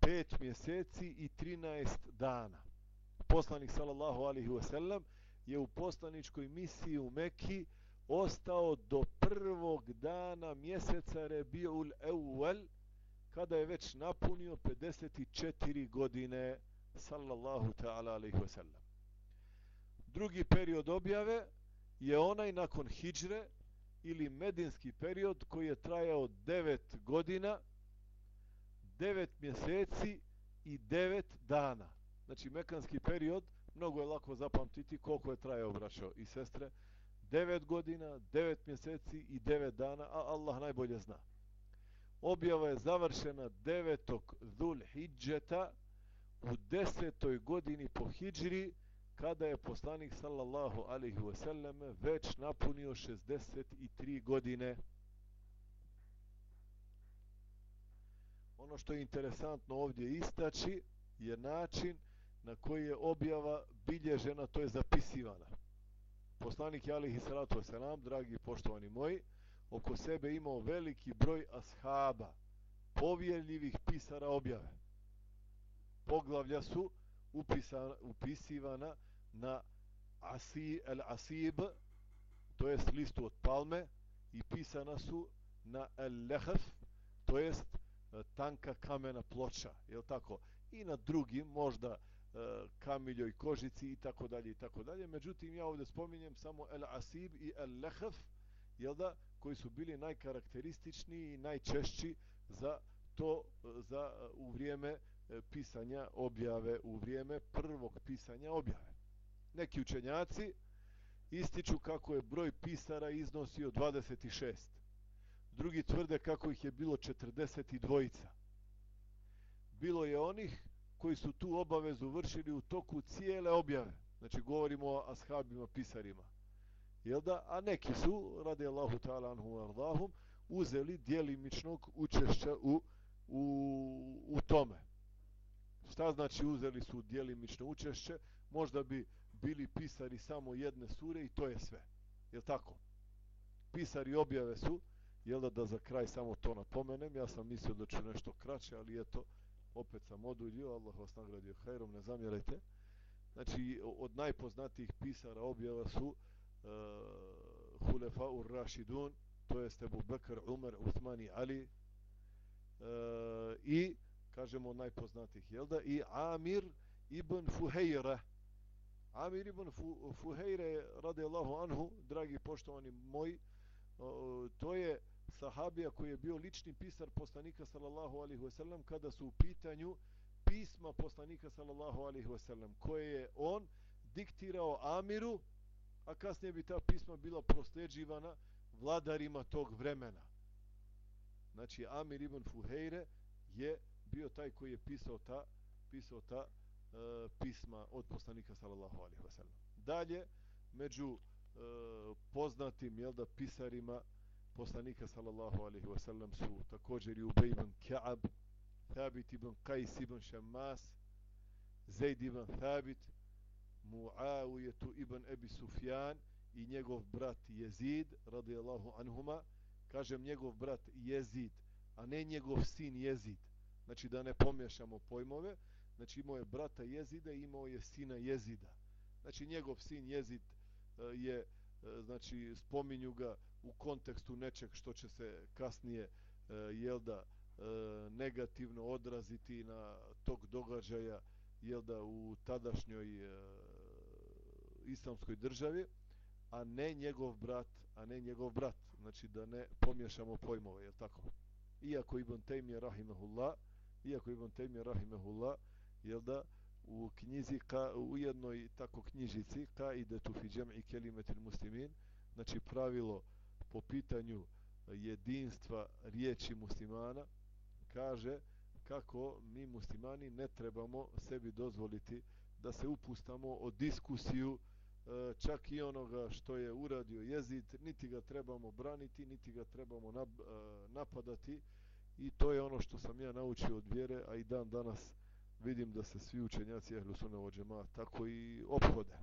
S1: 5 mjeseci i 13 dana. Poslanik sallallahu alaihi wasallam je u poslaničkoj misiji u Mekki ostao do prvog dana mjeseca Rebiul Ewel, kada je već napunio 54 godine sallallahu ta'ala alaihi wasallam. Drugi period objave je onaj nakon hijdžre ili medinski period koji je trajao 9 godina, 9 mjeseci i 9 dana. Znači mekanski period, mnogo je lako zapamtiti koliko je trajao braćo i sestre, 9 godina, 9 mjeseci i 9 dana, a Allah najbolje zna. Objava je završena 9. Dhul Hidžeta u 10. godini po Hidžri, kada je poslanik sallallahu alaihi wasallam već napunio 63 godine. Ono što je interesantno ovdje istači je način na koji je objava bilježena, to je zapisivana. Poslanik je alihi salatu wasalam, dragi poštovani moji, oko sebe imao veliki broj ashaba, povjerljivih pisara objave. Poglavlja su upisana, upisivana na asi, el asib, to jest listu od palme, i pisana su na el lehef, to jest e, tanka kamena ploča, je tako? I na drugim, možda e, kamiljoj kožici i tako dalje i tako dalje. Međutim, ja ovdje spominjem samo el asib i el lehef, jel da, koji su bili najkarakterističniji i najčešći za to za e, u vrijeme E, pisanja objave, u vrijeme prvog pisanja objave neki učenjaci ističu kako je broj pisara iznosio 26. Drugi tvrde kako ih je bilo 42. Bilo je onih koji su tu obavezu vršili u toku cijele objave. Znači govorimo o ashabima, pisarima. Jel da? A neki su, radi Allahu ta'ala anhu ardahum, uzeli dijelimičnog učešća u, u, u tome. Šta znači uzeli su dijelimično učešće? Možda bi bili pisari samo jedne sure i to je sve. Je tako? Pisari objave su, jel da, da za kraj samo to napomenem, ja sam mislio da ću nešto kraće, ali eto, opet sam oduljio, Allah vas nagradio hajrom, ne zamjerajte. Znači, od najpoznatijih pisara objava su e, uh, Hulefa ur Rashidun, to jest Abu Bekr, Umar, Uthmani, Ali, uh, i, kažemo, najpoznatijih, jel da, i Amir ibn Fuhejra, Amir ibn Fuhejre radijallahu anhu, dragi poštovani moji, to je sahabija koji je bio lični pisar poslanika sallallahu alaihi wasallam kada su u pitanju pisma poslanika sallallahu alaihi wasallam koje je on diktirao Amiru, a kasnije bi ta pisma bila prosleđivana vladarima tog vremena. Znači Amir ibn Fuhejre je bio taj koji je pisao ta, pisao ta E, pisma od poslanika sallallahu alejhi ve sellem. Dalje među e, poznatim jel da pisarima poslanika sallallahu alejhi ve sellem su također i Ubej ibn Ka'ab, Thabit ibn Qais ibn Shammas, Zaid ibn Thabit, Muawijetu ibn Abi Sufjan i njegov brat Jezid radijallahu anhuma, kažem njegov brat Jezid, a ne njegov sin Jezid. Znači da ne pomiješamo pojmove, znači imao je brata Jezida i imao je sina Jezida. Znači njegov sin Jezid e, je, e, znači spominju ga u kontekstu nečeg što će se kasnije, e, jel da, negativno odraziti na tog događaja, jel da, u tadašnjoj islamskoj državi, a ne njegov brat, a ne njegov brat. Znači da ne pomiješamo pojmove, jel tako? Iako Ibn Taymi rahimahullah, iako Ibn Taymi Rahimehullah, jel da u knjizi ka, u jednoj tako knjižici ka ide tu fi džem'i kelimetil muslimin znači pravilo po pitanju jedinstva riječi muslimana kaže kako mi muslimani ne trebamo sebi dozvoliti da se upustamo o diskusiju e, čak i onoga što je uradio jezid, niti ga trebamo braniti, niti ga trebamo e, napadati i to je ono što sam ja naučio od vjere, a i dan danas vidim da se svi učenjaci ehlu sunna o džema tako i obhode.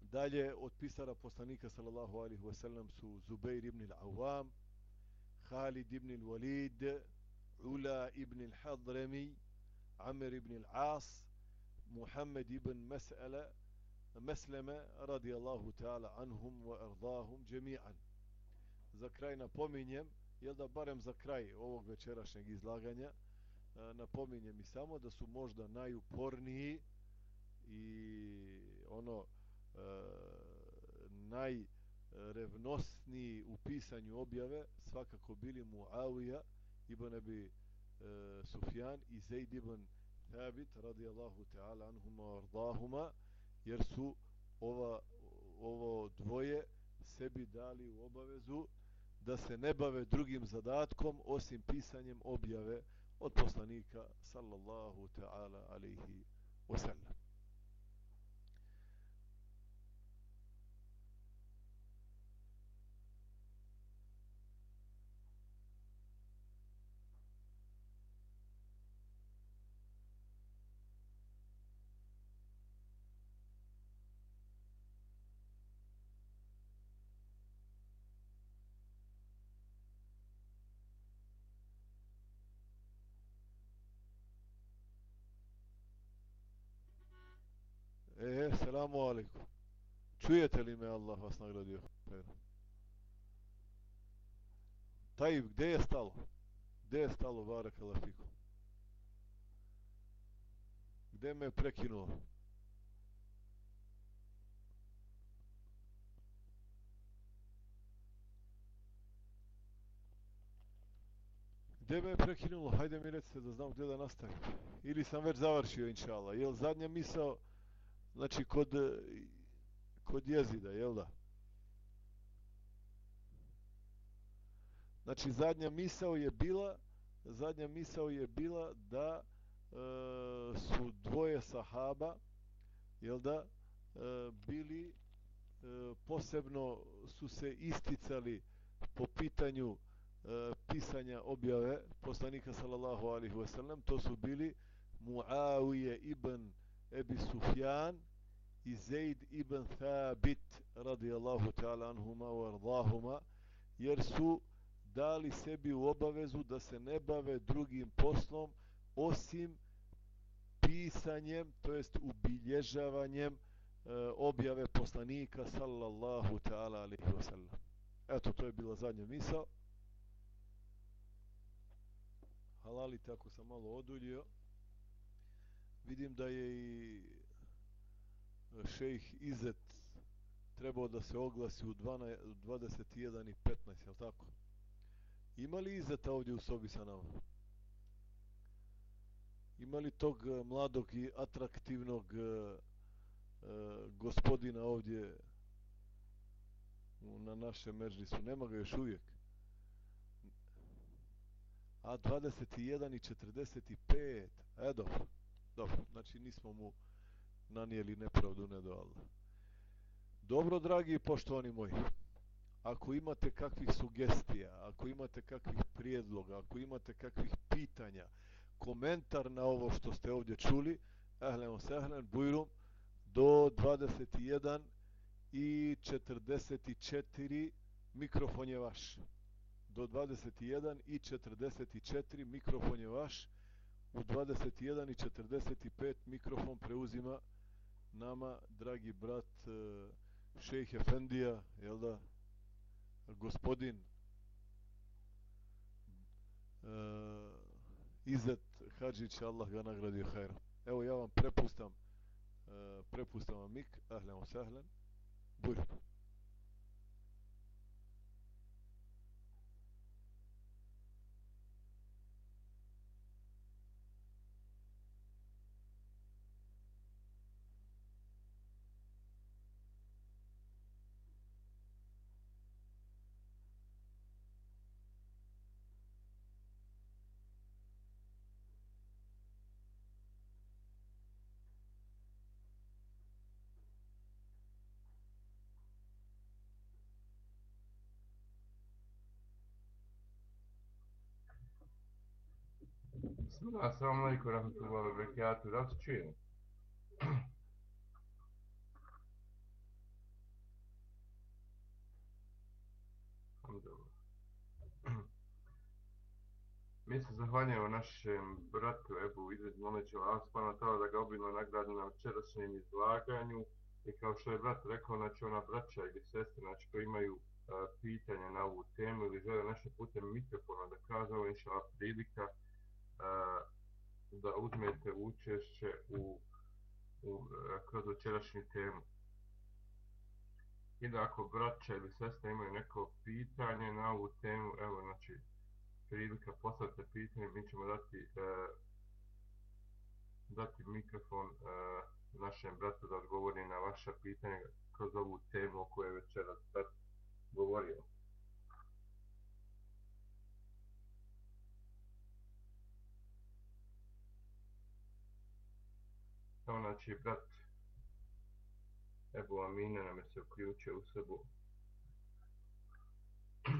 S1: Dalje od pisara poslanika sallallahu alaihi wa sallam su Zubair ibn al-Awam, Khalid ibn al-Walid, Ula ibn al-Hadrami, Amr ibn al-As, Muhammed ibn Mas'ala, Mesleme radijallahu ta'ala anhum wa ardahum džemi'an. Za kraj napominjem, jel da barem za kraj ovog večerašnjeg izlaganja, e, napominjem i samo da su možda najuporniji i ono e, najrevnosniji u pisanju objave svakako bili mu Muawija ibn Abi e, Sufjan i Zaid ibn Thabit radijallahu ta'ala anhuma ardahuma jer su ova, ovo dvoje sebi dali u obavezu da se ne bave drugim zadatkom osim pisanjem objave od poslanika sallallahu ta'ala alaihi wasallam. E, selamu alaikum. Čujete li me Allah vas nagradio? Taj, gdje je stalo? Gdje je stalo, Barak Alafiku? Gdje me je prekinuo? Gdje me je prekinulo? Hajde mi recite da znam gdje da nastavim. Ili sam već završio, inša Allah. Jel zadnja misao znači kod e, kod jezida, jel da? Znači zadnja misao je bila zadnja misao je bila da e, su dvoje sahaba jel da e, bili e, posebno su se isticali po pitanju e, pisanja objave poslanika sallallahu alaihi wasallam to su bili Muawije ibn Ebi Sufjan i Zaid ibn Thabit radijallahu ta'ala anhuma wa ardahuma jer su dali sebi u obavezu da se ne bave drugim poslom osim pisanjem, to jest ubilježavanjem e, objave poslanika sallallahu ta'ala alaihi wa sallam. Eto, to je bila zadnja misao. Halali, tako sam malo oduljio vidim da je i šejh Izet trebao da se oglasi u 21 i 15, je tako? Ima li Izeta ovdje u sobi sa nama? Ima li tog eh, mladog i atraktivnog eh, eh, gospodina ovdje na našem mežlisu? Nema ga još uvijek. A 21 i 45, e dobro. Znači nismo mu nanijeli nepravdu, ne do Allah. Dobro, dragi i poštovani moji, ako imate kakvih sugestija, ako imate kakvih prijedloga, ako imate kakvih pitanja, komentar na ovo što ste ovdje čuli, ehlen sehlen, bujrum, do 21 i 44 mikrofon je vaš. Do 21 i 44 mikrofon je vaš u 21 i 45 mikrofon preuzima nama dragi brat e, šejh Efendija, jel da, gospodin uh, Izet Hadžić, Allah ga nagradio hajra. Evo ja vam prepustam, uh, e, prepustam vam mik, ahlen wa sahlen, bujte.
S2: Assalamu alaikum rahmatullahi wa barakatuh. Da se čuje? Mi se zahvaljujemo našem bratu Ebu Izred Momeću Aspana Tala da ga obilno nagradi na večerašnjem izlaganju. I kao što je brat rekao, znači ona braća ili sestri znači, koji imaju a, pitanje na ovu temu ili žele nešto putem mikrofona da kaže, ovo je prilika da uzmete učešće u, u, kroz včerašnju temu. I da ako braća ili sestre imaju neko pitanje na ovu temu, evo znači prilika postavite pitanje, mi ćemo dati e, dati mikrofon e, našem bratu da odgovori na vaša pitanja kroz ovu temu o kojoj večeras brat govorio. Kao znači brat Ebu Amina nam je se uključio u sebu.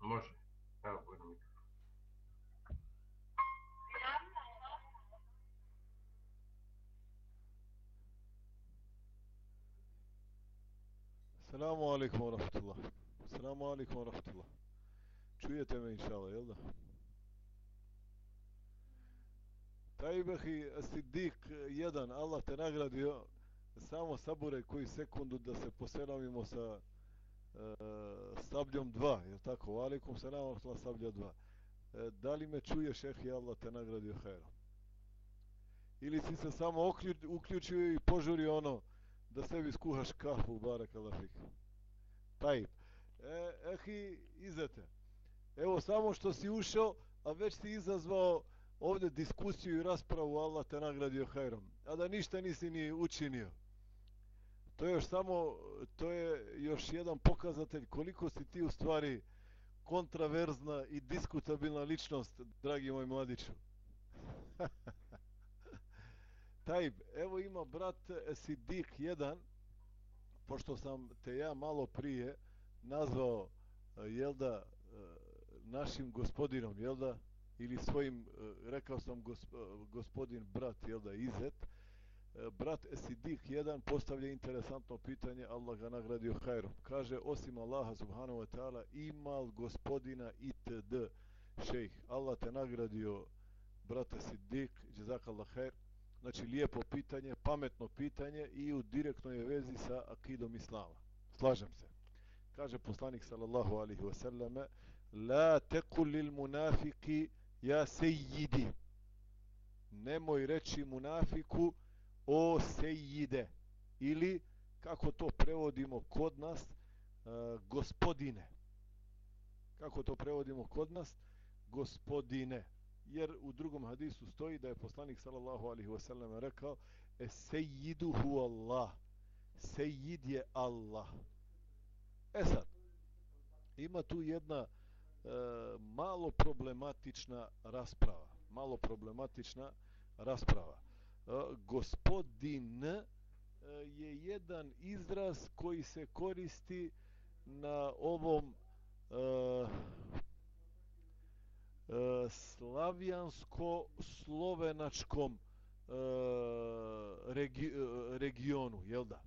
S2: Može. Evo, budem mikrofon.
S1: Salamu alaikum wa rahmatullah. Salamu alaikum wa rahmatullah. Čujete me inšala, jel da? Tajbehi Siddiq 1, Allah te nagradio, samo sabure koji sekundu da se poselamimo sa e, sabljom 2, je tako? Alaikum salamu alaikum sablja 2. E, da li me čuješ, šeh i Allah te nagradio hajrom? Ili si se samo uključio i požurio ono, da sebi skuhaš kafu, barek alafik. Tajb. E, ehi, izete. Evo, samo što si ušao, a već si izazvao ovdje diskusiju i raspravu, Allah te nagradio hajrom. A da ništa nisi ni učinio. To je još samo, to je još jedan pokazatelj koliko si ti u stvari kontraverzna i diskutabilna ličnost, dragi moj mladiću. Tajb, evo ima brat Sidik 1, pošto sam te ja malo prije nazvao, jel da, eh, našim gospodinom, jel da, ili svojim, e, rekao sam e, gospodin brat, jel da, Izet, e, brat Sidik 1 postavlja interesantno pitanje, Allah ga nagradio hajrom. Kaže, osim Allaha subhanahu wa ta'ala, imal gospodina itd. šejh. Allah te nagradio, brate Sidik, jazakallah hajr, znači lijepo pitanje, pametno pitanje i u direktnoj vezi sa akidom islama. Slažem se. Kaže poslanik sallallahu alaihi wa sallame La tekul lil munafiki ja sejidi. Nemoj reći munafiku o sejide. Ili, kako to prevodimo kod nas, e, gospodine. Kako to prevodimo kod nas? Gospodine jer u drugom hadisu stoji da je poslanik sallallahu alaihi wa sallam rekao e sejidu hu Allah sejid je Allah e sad ima tu jedna uh, E, malo problematična rasprava malo problematična rasprava e, gospodin e, je jedan izraz koji se koristi na ovom slavijansko-slovenačkom regi, regionu, jel da?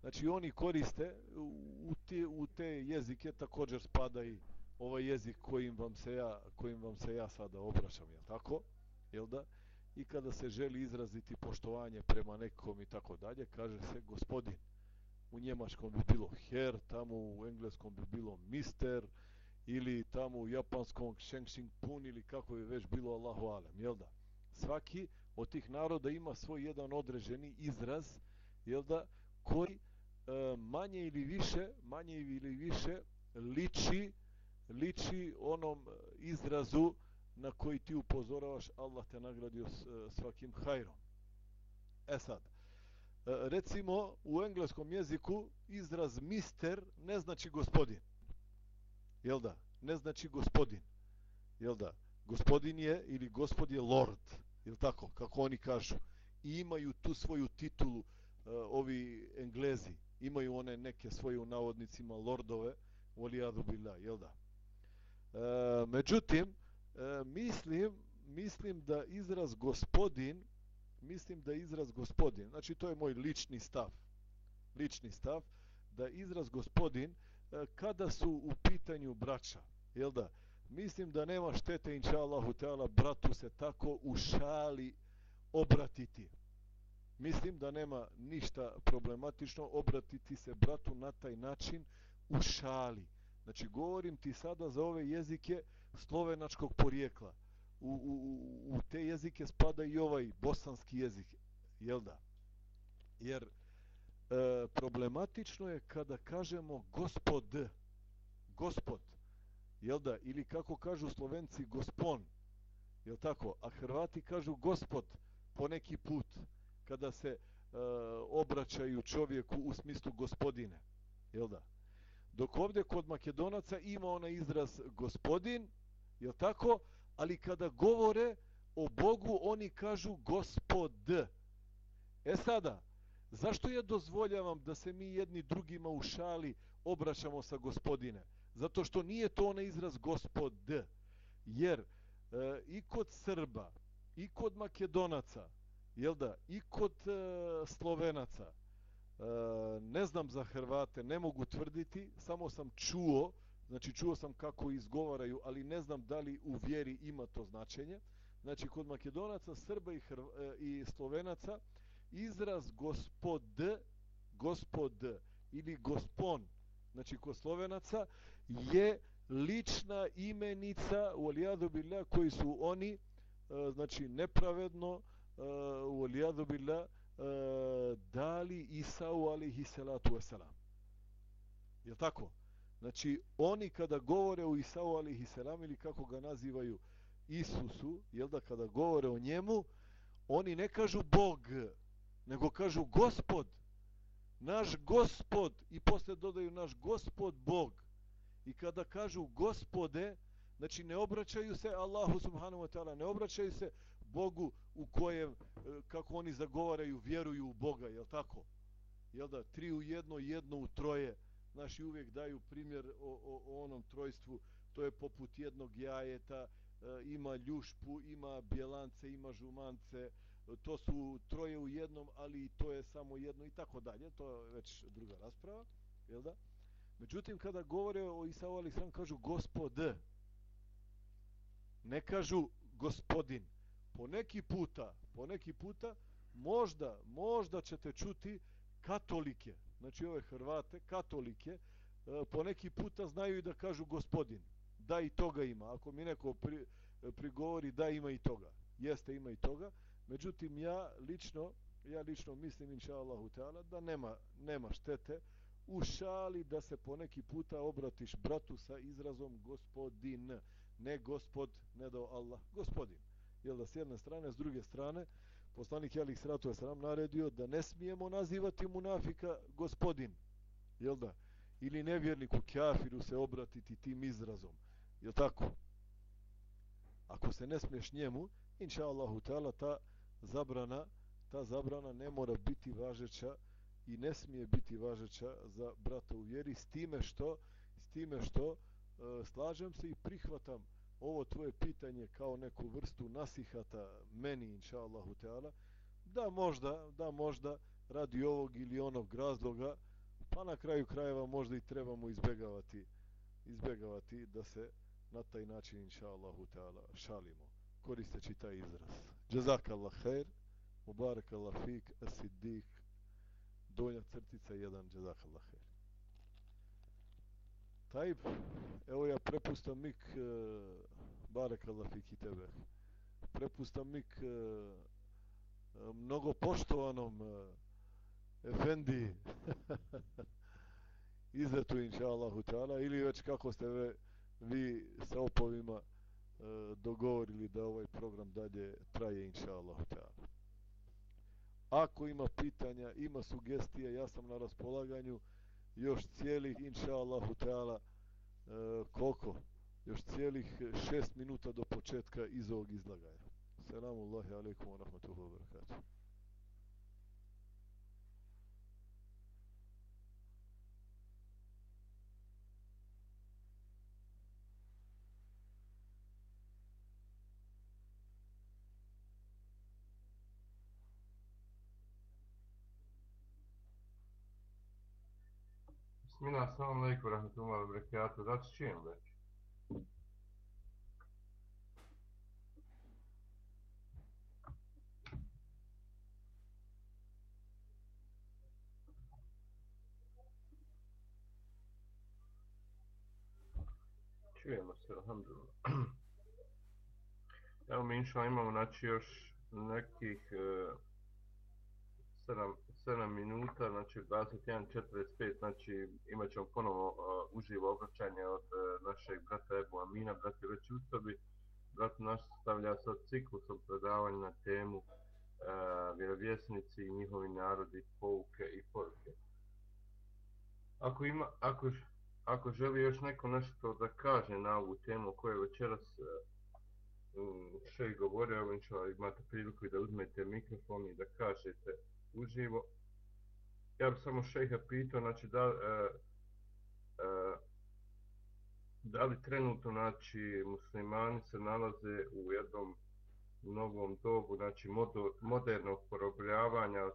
S1: Znači oni koriste u te, u te jezike također spada i ovaj jezik kojim vam se ja, kojim vam se ja sada obraćam, jel tako? Jel da? I kada se želi izraziti poštovanje prema nekom i tako dalje, kaže se gospodin. U njemačkom bi bilo her, tamo u engleskom bi bilo mister, ili tamo u japanskom Shengxing Pun ili kako je već bilo Allahu Alem, jel da? Svaki od tih naroda ima svoj jedan određeni izraz, jel da, koji e, manje ili više, manje ili više liči, liči onom izrazu na koji ti upozoravaš Allah te nagradio e, svakim hajrom. E sad, e, recimo u engleskom jeziku izraz mister ne znači gospodin. Jel da, ne znači gospodin, jel da, gospodin je ili gospod je lord, jel tako, kako oni kažu, i imaju tu svoju titulu, e, ovi englezi, imaju one neke svoje u navodnicima lordove, Volijadu bila, jel da. E, međutim, e, mislim, mislim da izraz gospodin, mislim da izraz gospodin, znači to je moj lični stav, lični stav, da izraz gospodin, E, kada su u pitanju braća, jel da, mislim da nema štete inša Allahu Teala bratu se tako u šali obratiti. Mislim da nema ništa problematično obratiti se bratu na taj način u šali znači govorim ti sada za ove jezike slovenačkog porijekla. U, u, u te jezike spada i ovaj bosanski jezik jel da? Jer e, problematično je kada kažemo gospod gospod jel da? Ili kako kažu slovenci gospon jel tako? A hrvati kažu gospod po neki put kada se e, obraćaju čovjeku u smislu gospodine jel da? Dok ovdje kod makedonaca ima onaj izraz gospodin je tako? Ali kada govore o Bogu oni kažu gospod. E sada zašto ja dozvoljavam da se mi jedni drugima u šali obraćamo sa gospodine? Zato što nije to onaj izraz gospod. Jer e, i kod Srba i kod Makedonaca jel da, i kod e, Slovenaca, Eh, ne znam za Hrvate, ne mogu tvrditi, samo sam čuo, znači čuo sam kako izgovaraju, ali ne znam da li u vjeri ima to značenje. Znači kod Makedonaca, Srba i, Hrv, eh, i Slovenaca, izraz gospod, gospod ili gospon, znači kod Slovenaca, je lična imenica u Alijadu Bila koji su oni, eh, znači nepravedno, u alijadu billah E, dali Isau alihi salatu wasalam. Je tako? Znači, oni kada govore o Isau alihi salam ili kako ga nazivaju Isusu, jel da kada govore o njemu, oni ne kažu Bog, nego kažu Gospod. Naš Gospod i posle dodaju naš Gospod Bog. I kada kažu Gospode, znači ne obraćaju se Allahu subhanahu wa ta'ala, ne obraćaju se Bogu u kojem, e, kako oni zagovaraju, vjeruju u Boga, jel tako? Jel da, tri u jedno, jedno u troje, naši uvijek daju primjer o, o, o onom trojstvu, to je poput jednog jajeta, e, ima ljušpu, ima bjelance, ima žumance, to su troje u jednom, ali to je samo jedno i tako dalje, to je već druga rasprava, jel da? Međutim, kada govore o Isao Ali kažu gospod, ne kažu gospodin po neki puta, po neki puta, možda, možda ćete čuti katolike, znači ove Hrvate, katolike, poneki po neki puta znaju i da kažu gospodin, da i toga ima. Ako mi neko pri, e, prigovori da ima i toga, jeste ima i toga, međutim ja lično, ja lično mislim inša Allahu Teala da nema, nema štete u šali da se po neki puta obratiš bratu sa izrazom gospodin, ne gospod, ne do Allah, gospodin jel da s jedne strane, s druge strane, poslanik Jelih Sratu je sram naredio da ne smijemo nazivati munafika gospodin, jel da? Ili nevjerniku kjafiru se obratiti tim izrazom, jel tako? Ako se ne smiješ njemu, inša Allahu ta'ala, ta zabrana, ta zabrana ne mora biti važeća i ne smije biti važeća za brata u vjeri s time što, s time što e, slažem se i prihvatam ovo tvoje pitanje kao neku vrstu nasihata meni inša Allahu Teala da možda, da možda radi ovog ili onog razloga pa na kraju krajeva možda i trebamo izbjegavati izbjegavati da se na taj način inša Allahu Teala šalimo koristeći taj izraz. Jazak Allah khair Mubarak Allah fik As-Siddiq Donja crtica 1 Jazak Allah khair. Tajb, evo ja prepustam mik e, Barek Allah i tebe. Prepustam mik e, e mnogo poštovanom e, Efendi Izetu inša Allahu ta'ala ili već kako ste ve, vi sa opovima e, dogovorili da ovaj program dalje traje inša Allahu ta'ala. Ako ima pitanja, ima sugestija, ja sam na raspolaganju još cijelih inša Allahu Teala e, koliko? Još cijelih šest minuta do početka iz ovog izlagaja. Selamu Allahi alaikum wa rahmatullahi wa barakatuh.
S2: Bismillah, assalamu alaikum, rahmatullahi wa barakatuh. Da se čujem već? Čujemo se, alhamdulillah. Evo mi inšla imamo znači još nekih uh, sedam 7 minuta, znači 21.45, znači imat ćemo ponovo uh, uživo obraćanje od uh, našeg brata Ebu Amina, brat je već u sobi. Brat naš stavlja sa ciklusom predavanja na temu uh, vjerovjesnici i njihovi narodi, pouke i poruke. Ako ima, ako, ako želi još neko nešto da kaže na ovu temu koju je večeras e, uh, še i govorio, imate priliku da uzmete mikrofon i da kažete uživo. Ja bih samo šeha pitao, znači da, e, e, da li trenutno znači, muslimani se nalaze u jednom novom dobu, znači modo, modernog porobljavanja,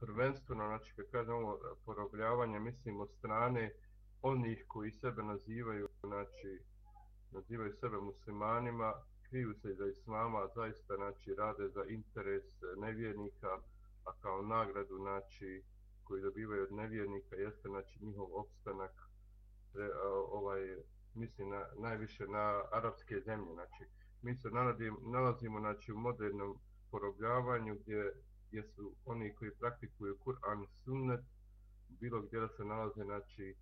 S2: prvenstveno, znači kad kažem ovo porobljavanje, mislim od strane onih koji sebe nazivaju, znači nazivaju sebe muslimanima, kriju se za islama, zaista znači rade za interes nevjernika, a kao nagradu znači koji dobivaju od nevjernika jeste znači njihov opstanak pre, a, ovaj mislim na, najviše na arapske zemlje znači. Mi se nalazimo, nalazimo znači u modernom porobljavanju gdje, gdje su oni koji praktikuju Kur'an i Sunnet bilo gdje da se nalaze znači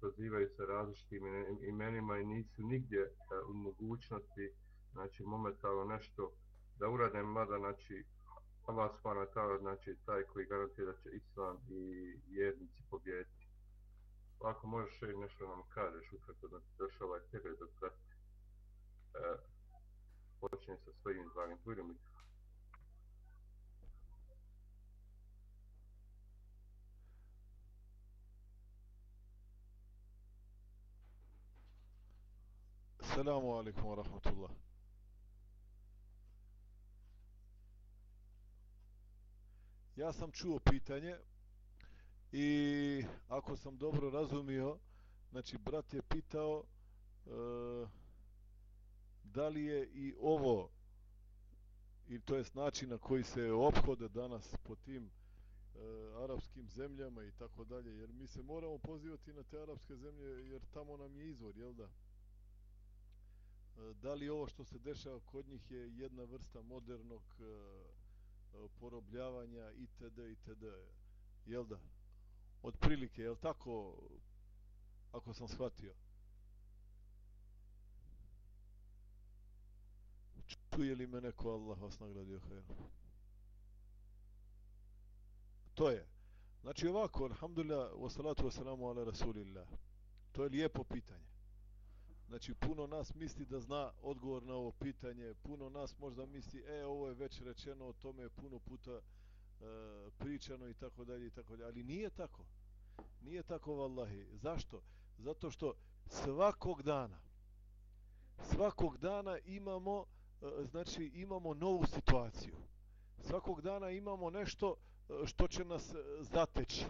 S2: prozivaju se različitim imenima i nisu nigdje e, u mogućnosti znači momentalno nešto da urade mada znači Allah subhanahu wa ta'ala znači taj koji garantira da će islam i vjernici pobjediti. Ako možeš i nešto nam kažeš ukratko da ti došao ovaj tebe da prati e, počinje sa svojim izvagim i
S1: Assalamu alaikum wa rahmatullah. Ja sam čuo pitanje i ako sam dobro razumio, znači brat je pitao e, da li je i ovo i to je način na koji se obhode danas po tim e, arapskim zemljama i tako dalje, jer mi se moramo pozivati na te arapske zemlje jer tamo nam je izvor, jel da? E, da li ovo što se dešava kod njih je jedna vrsta modernog e, E, porobljavanja itd. itd. Jel da? Od prilike, jel tako? Ako sam shvatio. Čuje li me neko Allah vas nagradio hajra? To je. Znači ovako, alhamdulillah, wa salatu wa ala rasulillah. To je lijepo pitanje. Znači, puno nas misli da zna odgovor na ovo pitanje, puno nas možda misli, e, ovo je već rečeno, o tome je puno puta e, pričano i tako dalje i tako dalje, ali nije tako. Nije tako, vallahi. Zašto? Zato što svakog dana, svakog dana imamo, e, znači, imamo novu situaciju. Svakog dana imamo nešto e, što će nas e, zateći.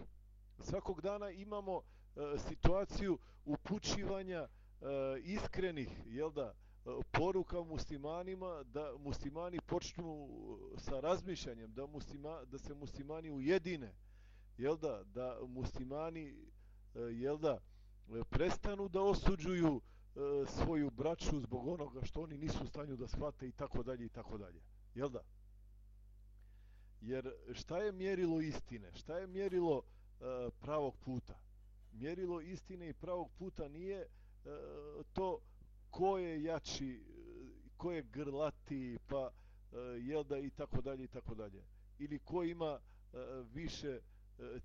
S1: Svakog dana imamo e, situaciju upućivanja, e, Eh, iskrenih jel da eh, poruka muslimanima da muslimani počnu eh, sa razmišljanjem da muslima, da se muslimani ujedine jel da da muslimani jel da prestanu da osuđuju svoju braću zbog onoga što oni nisu u stanju da shvate i tako dalje i tako dalje jel da? Jer šta je mjerilo istine? Šta je mjerilo pravog puta? Mjerilo istine i pravog puta nije uh, E, to ko je jači, e, ko je grlati, pa e, jel da i tako dalje i tako dalje. Ili ko ima više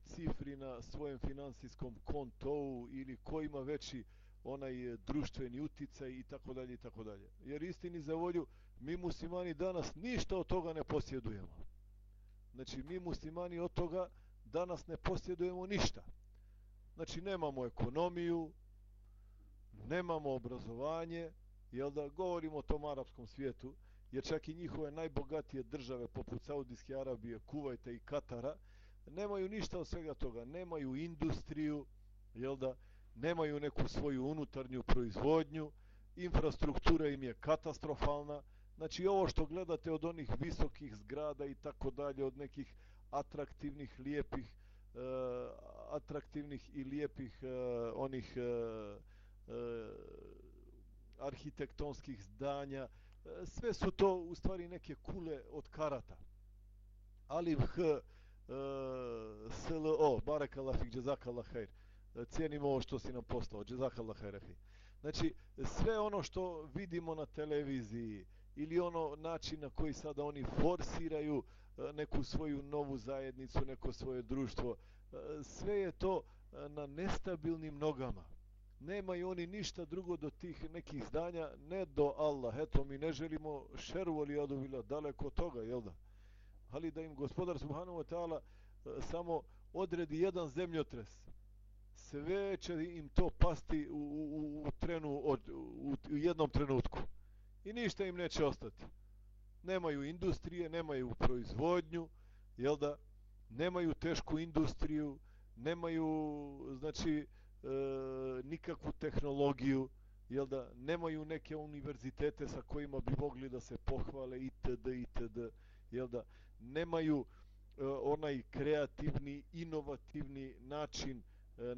S1: cifri na svojem finansijskom kontou ili ko ima veći onaj društveni uticaj i tako dalje i tako dalje. Jer istini za volju, mi muslimani danas ništa od toga ne posjedujemo. Znači, mi muslimani od toga danas ne posjedujemo ništa. Znači, nemamo ekonomiju, nemamo obrazovanje, jel da govorimo o tom arapskom svijetu, jer čak i njihove najbogatije države poput Saudijske Arabije, Kuvajta i Katara, nemaju ništa od svega toga, nemaju industriju, jel da, nemaju neku svoju unutarnju proizvodnju, infrastruktura im je katastrofalna, znači ovo što gledate od onih visokih zgrada i tako dalje, od nekih atraktivnih, lijepih, uh, atraktivnih i lijepih uh, onih uh, E, архитектонских здания, све су то уствари неке куле од карата. Али Х, СЛО, баракала фик, джезакала хајр, ценимо ово што си нам послао, джезакала хајр, ахи. Значи, све оно што видимо на телевизии или оно начин на кој сада оние форсирају неку своју нову заједницу, неко своје друштво. Све е то на нестабилни многама. Nemaju oni ništa drugo do tih nekih zdanja, ne do Allah. Eto, mi ne želimo šeru ali aduvila daleko od toga, jel da? Ali da im gospodar Subhanahu wa ta'ala e, samo odredi jedan zemljotres, sve će im to pasti u, u, u, trenu, od, u, u jednom trenutku. I ništa im neće ostati. Nemaju industrije, nemaju proizvodnju, jel da? Nemaju tešku industriju, nemaju, znači, E, nikakvu tehnologiju, jel da nemaju neke univerzitete sa kojima bi mogli da se pohvale itd. itd. Jel da nemaju e, onaj kreativni, inovativni način e, e,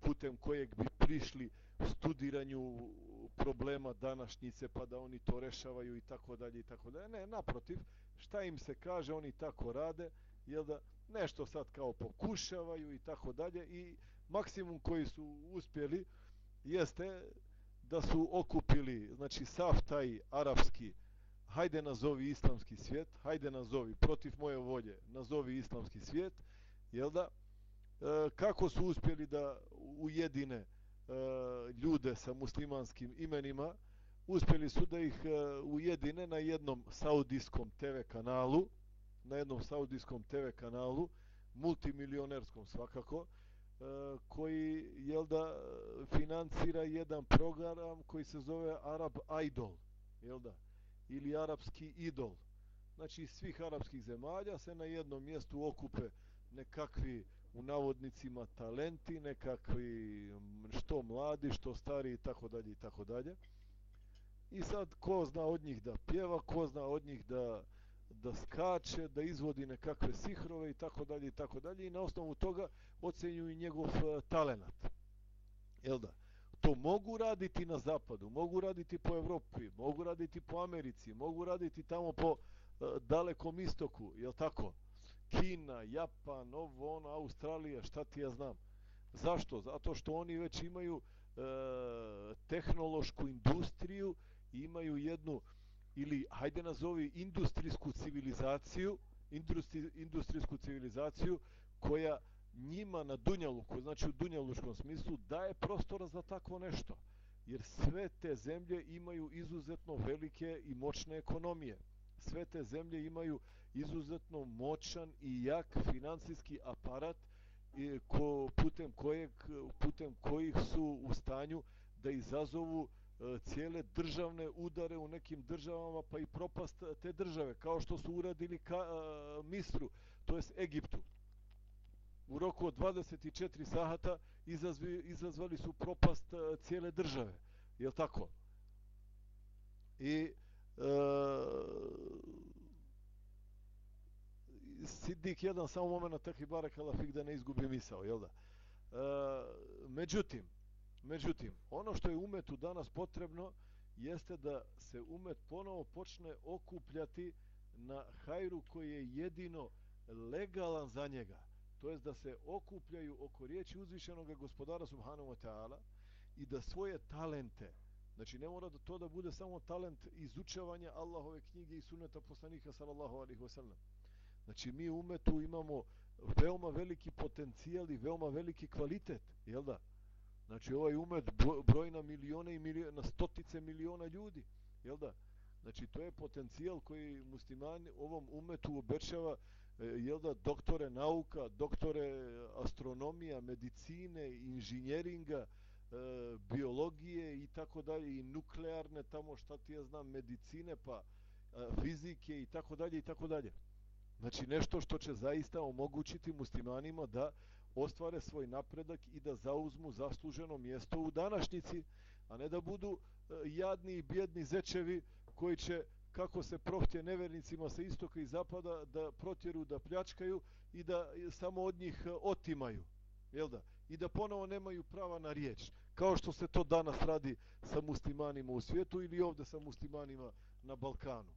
S1: putem kojeg bi prišli studiranju problema današnjice pa da oni to rešavaju i tako dalje i tako dalje. Ne, naprotiv, šta im se kaže, oni tako rade, jel da nešto sad kao pokušavaju i tako dalje i maksimum koji su uspjeli jeste da su okupili znači sav taj arapski hajde nazovi islamski svijet hajde nazovi protiv moje volje nazovi islamski svijet jel da? E, kako su uspjeli da ujedine e, ljude sa muslimanskim imenima? Uspjeli su da ih e, ujedine na jednom saudijskom TV kanalu na jednom saudijskom TV kanalu multimilionerskom svakako E, koji jel da financira jedan program koji se zove Arab Idol jel da ili arapski idol. Znači svih arapskih zemalja se na jednom mjestu okupe nekakvi u navodnicima talenti nekakvi što mladi što stari i tako dalje i tako dalje. I sad ko zna od njih da pjeva ko zna od njih da da skače, da izvodi nekakve sihrove i tako dalje i tako dalje. I na osnovu toga ocenjuju njegov e, talenat. Jel da? To mogu raditi na zapadu, mogu raditi po Evropi, mogu raditi po Americi, mogu raditi tamo po e, dalekom istoku, jel tako? Kina, Japan, ovo, ono, Australija, šta ti ja znam. Zašto? Zato što oni već imaju e, tehnološku industriju, imaju jednu ili hajde nazovi industrijsku civilizaciju industri, industrijsku civilizaciju koja njima na Dunjaluku, znači u Dunjalučkom smislu, daje prostora za takvo nešto. Jer sve te zemlje imaju izuzetno velike i moćne ekonomije. Sve te zemlje imaju izuzetno moćan i jak financijski aparat ko, putem, kojeg, putem kojih su u stanju da izazovu E, cijele državne udare u nekim državama pa i propast te države kao što su uradili ka, e, Misru, to jest Egiptu. U roku od 24 sahata izazvi, izazvali su propast e, cijele države. Je tako? I e, Siddik jedan samo moment na takvi barak alafik da ne izgubi misao, jel da? E, međutim, Međutim, ono što je umetu danas potrebno jeste da se umet ponovo počne okupljati na hajru koji je jedino legalan za njega. To jest da se okupljaju oko riječi uzvišenog gospodara subhanahu wa ta'ala i da svoje talente, znači ne mora da to da bude samo talent izučavanja Allahove knjige i suneta poslanika sallallahu alaihi wa sallam. Znači mi umetu imamo veoma veliki potencijal i veoma veliki kvalitet, jel da? Znači ovaj umet broj na milijone i milijone, na stotice miliona ljudi, jel da? Znači to je potencijal koji muslimani ovom umetu obećava, E, jel da, doktore nauka, doktore e, astronomija, medicine, inženjeringa, e, biologije i tako dalje, i nuklearne tamo šta ti ja znam, medicine, pa e, fizike i tako dalje i tako dalje. Znači nešto što će zaista omogućiti muslimanima da ostvare svoj napredak i da zauzmu zasluženo mjesto u današnjici, a ne da budu e, jadni i bjedni zečevi koji će, kako se prohtje nevernicima sa istoka i zapada, da protjeru, da pljačkaju i da samo od njih e, otimaju. Jel da? i da ponovo nemaju prava na riječ, kao što se to danas radi sa muslimanima u svijetu ili ovdje sa muslimanima na Balkanu.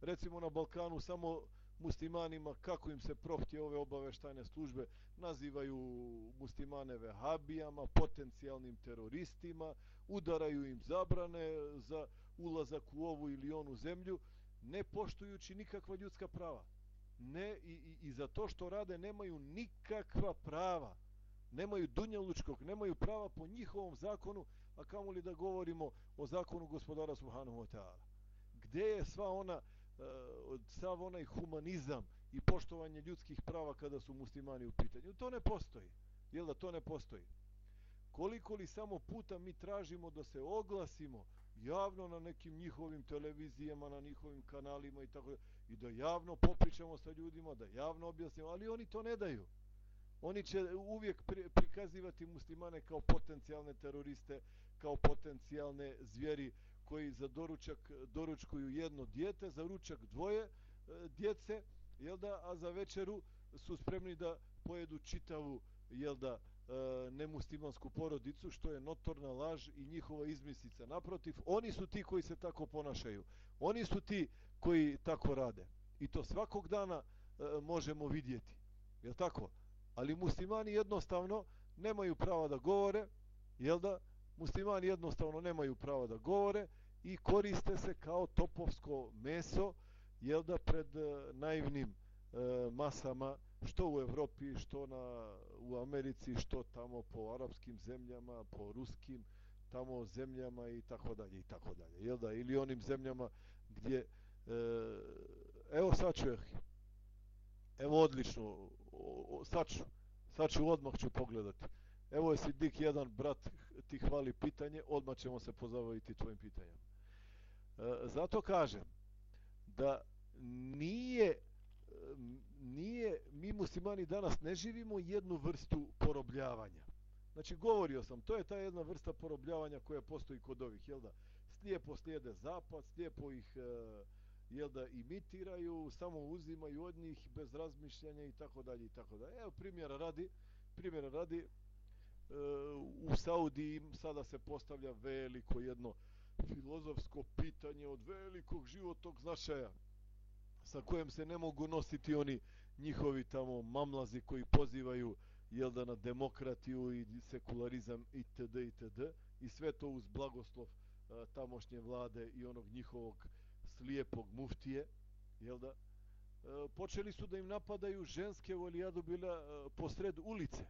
S1: Recimo na Balkanu samo muslimanima, kako im se prohtje ove obaveštajne službe, nazivaju muslimane vehabijama, potencijalnim teroristima, udaraju im zabrane za ulazak u ovu ili onu zemlju, ne poštujući nikakva ljudska prava. Ne, i, i, I za to što rade nemaju nikakva prava. Nemaju dunjalučkog, nemaju prava po njihovom zakonu, a kamo li da govorimo o zakonu gospodara Subhanahu wa ta'ala. Gde je sva ona, uh, sav onaj humanizam i poštovanje ljudskih prava kada su muslimani u pitanju? To ne postoji. Jel da to ne postoji? Koliko li samo puta mi tražimo da se oglasimo javno na nekim njihovim televizijama, na njihovim kanalima i tako i da javno popričamo sa ljudima, da javno objasnimo, ali oni to ne daju. Oni će uvijek prikazivati muslimane kao potencijalne teroriste, kao potencijalne zvijeri koji za doručak doručkuju jedno dijete, za ručak dvoje e, djece, jel da, a za večeru su spremni da pojedu čitavu, jel da, e, E, nemuslimansku porodicu, što je notorna laž i njihova izmislica. Naprotiv, oni su ti koji se tako ponašaju. Oni su ti koji tako rade. I to svakog dana e, možemo vidjeti. Je tako? Ali muslimani jednostavno nemaju prava da govore, jel da? Muslimani jednostavno nemaju prava da govore i koriste se kao topovsko meso, jel da, pred e, naivnim e, masama, što u Evropi, što na, u Americi, što tamo po arapskim zemljama, po ruskim tamo zemljama i tako dalje i tako dalje. Jel da? Ili onim zemljama gdje e, evo sad ću evo odlično sad ću sad ću odmah ću pogledati evo je Sidik jedan brat ti hvali pitanje odmah ćemo se pozabaviti tvojim pitanjem e, zato kažem da nije nije, mi muslimani danas ne živimo jednu vrstu porobljavanja. Znači, govorio sam, to je ta jedna vrsta porobljavanja koja postoji kod ovih, jel da? Slijepo slijede zapad, slijepo ih, e, jel da, imitiraju, samo uzimaju od njih bez razmišljanja i tako dalje i tako dalje. Evo, primjera radi, primjera radi, e, u Saudiji sada se postavlja veliko jedno filozofsko pitanje od velikog životog značaja sa kojem se ne mogu nositi oni njihovi tamo mamlazi koji pozivaju jel da na demokratiju i sekularizam itd. itd. i sve to uz blagoslov a, tamošnje vlade i onog njihovog slijepog muftije jel da a, počeli su da im napadaju ženske volijadu bila a, e, posred ulice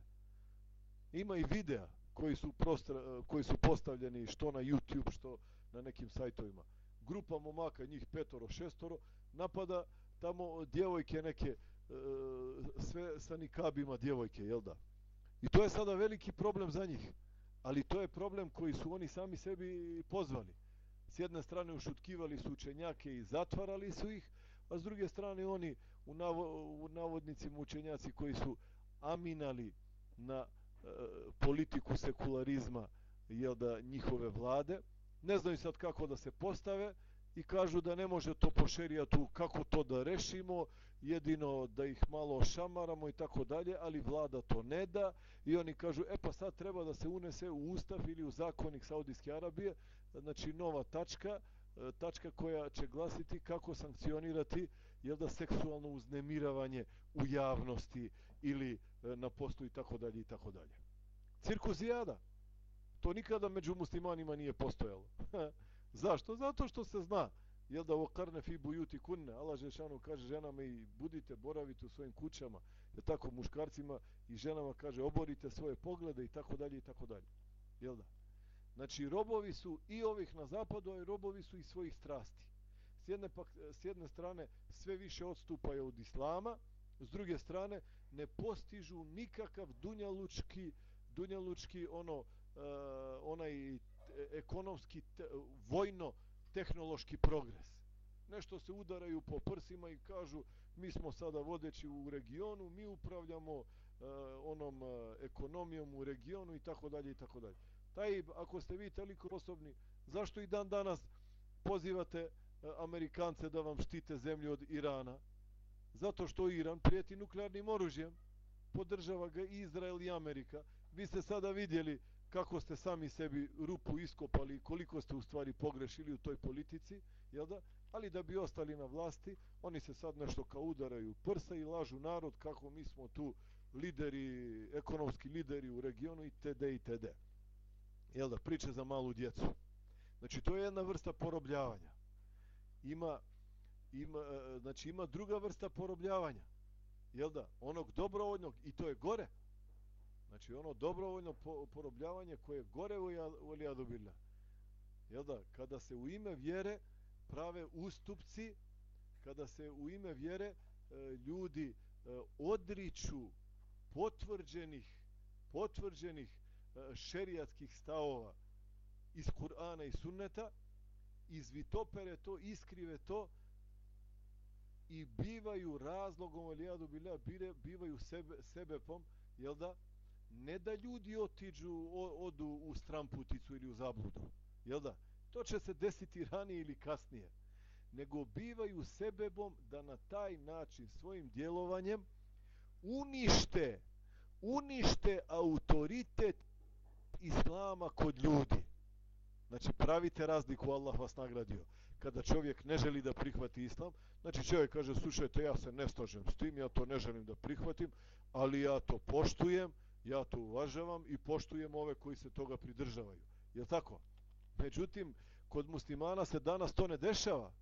S1: ima i videa koji su, prostra, a, koji su postavljeni što na YouTube što na nekim sajtovima grupa momaka njih petoro šestoro napada tamo djevojke neke e, sve sa nikabima djevojke, jel da? I to je sada veliki problem za njih. Ali to je problem koji su oni sami sebi pozvali. S jedne strane ušutkivali su učenjake i zatvarali su ih, a s druge strane oni u, navo, u navodnicima učenjaci koji su aminali na e, politiku sekularizma jel da njihove vlade, ne znaju sad kako da se postave, i kažu da ne može to po šerijatu kako to da rešimo, jedino da ih malo šamaramo i tako dalje, ali vlada to ne da i oni kažu, e pa sad treba da se unese u ustav ili u zakonik Saudijske Arabije, znači nova tačka, e, tačka koja će glasiti kako sankcionirati jel da seksualno uznemiravanje u javnosti ili e, na poslu i tako dalje i tako dalje. Cirkuzijada. To nikada među muslimanima nije postojalo. Zašto? Zato što se zna. Jel da okarne fi bujuti kunne? Allah Žešanu kaže ženama i budite boravite u svojim kućama. Je tako muškarcima i ženama kaže oborite svoje poglede i tako dalje i tako dalje. Jel da? Znači robovi su i ovih na zapadu a robovi su i svojih strasti. S jedne, pak, s jedne strane sve više odstupaju od islama s druge strane ne postižu nikakav dunjalučki dunjalučki ono uh, onaj ekonomski, te, vojno, tehnološki progres. Nešto se udaraju po prsima i kažu mi smo sada vodeći u regionu, mi upravljamo uh, onom uh, ekonomijom u regionu i tako dalje i tako dalje. Taj, ako ste vi toliko osobni, zašto i dan danas pozivate uh, Amerikance da vam štite zemlju od Irana? Zato što Iran prijeti nuklearnim oružjem, podržava ga Izrael i Amerika vi ste sada vidjeli kako ste sami sebi rupu iskopali koliko ste u stvari pogrešili u toj politici, jel da? Ali da bi ostali na vlasti, oni se sad nešto kao udaraju prsa i lažu narod kako mi smo tu lideri, ekonomski lideri u regionu i td. i td. Jel da? Priče za malu djecu. Znači, to je jedna vrsta porobljavanja. Ima, ima, e, znači, ima druga vrsta porobljavanja. Jel da? Onog dobrovoljnog, i to je gore. Znači, ono dobrovoljno porobljavanje koje je gore u Elijadu Jel da? Kada se u ime vjere prave ustupci, kada se u ime vjere e, ljudi e, odriču potvrđenih potvrđenih e, šerijatskih stavova iz Kur'ana i Sunneta izvitopere to, iskrive to i bivaju razlogom alijadu bilja, bivaju sebe, sebepom, jel da? Ne da ljudi otiđu, odu u stramputicu ili u zabludu, jel da? To će se desiti ranije ili kasnije. Nego bivaju sebebom da na taj način svojim djelovanjem unište, unište autoritet islama kod ljudi. Znači pravite razliku, Allah vas nagradio. Kada čovjek ne želi da prihvati islam, znači čovjek kaže, slušajte, ja se ne stožem s tim, ja to ne želim da prihvatim, ali ja to poštujem, ja to uvažavam i poštujem ove koji se toga pridržavaju. Je tako? Međutim, kod muslimana se danas to ne dešava.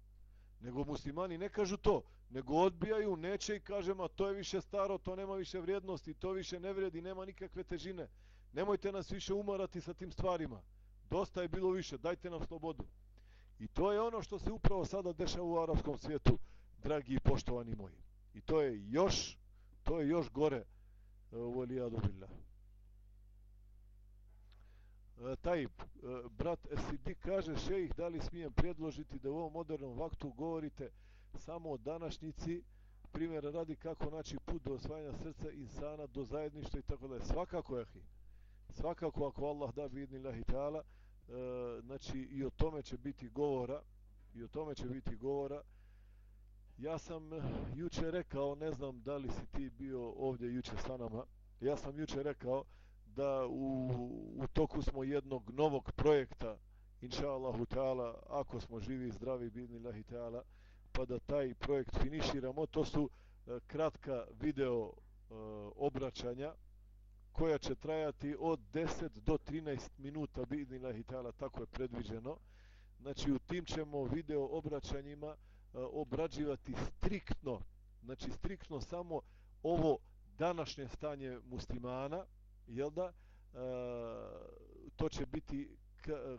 S1: Nego muslimani ne kažu to, nego odbijaju, neće i kaže, ma to je više staro, to nema više vrijednosti, to više ne vredi, nema nikakve težine. Nemojte nas više umarati sa tim stvarima dosta je bilo više, dajte nam slobodu. I to je ono što se upravo sada dešava u arapskom svijetu, dragi i poštovani moji. I to je još, to je još gore e, Billah. Taj e, brat Esidi kaže šejih da li smijem predložiti da u ovom modernom vaktu govorite samo o današnjici primjera radi kako naći put do osvajanja srca insana do zajedništva i tako da je svakako jahi svakako ako Allah da bi idni ta'ala e, znači i o tome će biti govora i o tome će biti govora ja sam eh, juče rekao ne znam da li si ti bio ovdje juče sa nama ja sam juče rekao da u, u toku smo jednog novog projekta inša Allahu ta'ala ako smo živi i zdravi bidni lahi ta'ala pa da taj projekt finiširamo to su e, kratka video e, obraćanja koja će trajati od 10 do 13 minuta bidnila hitala, tako je predviđeno. Znači u tim ćemo video obraćanjima E, obrađivati striktno, znači striktno samo ovo današnje stanje muslimana, jel da? Uh, to će biti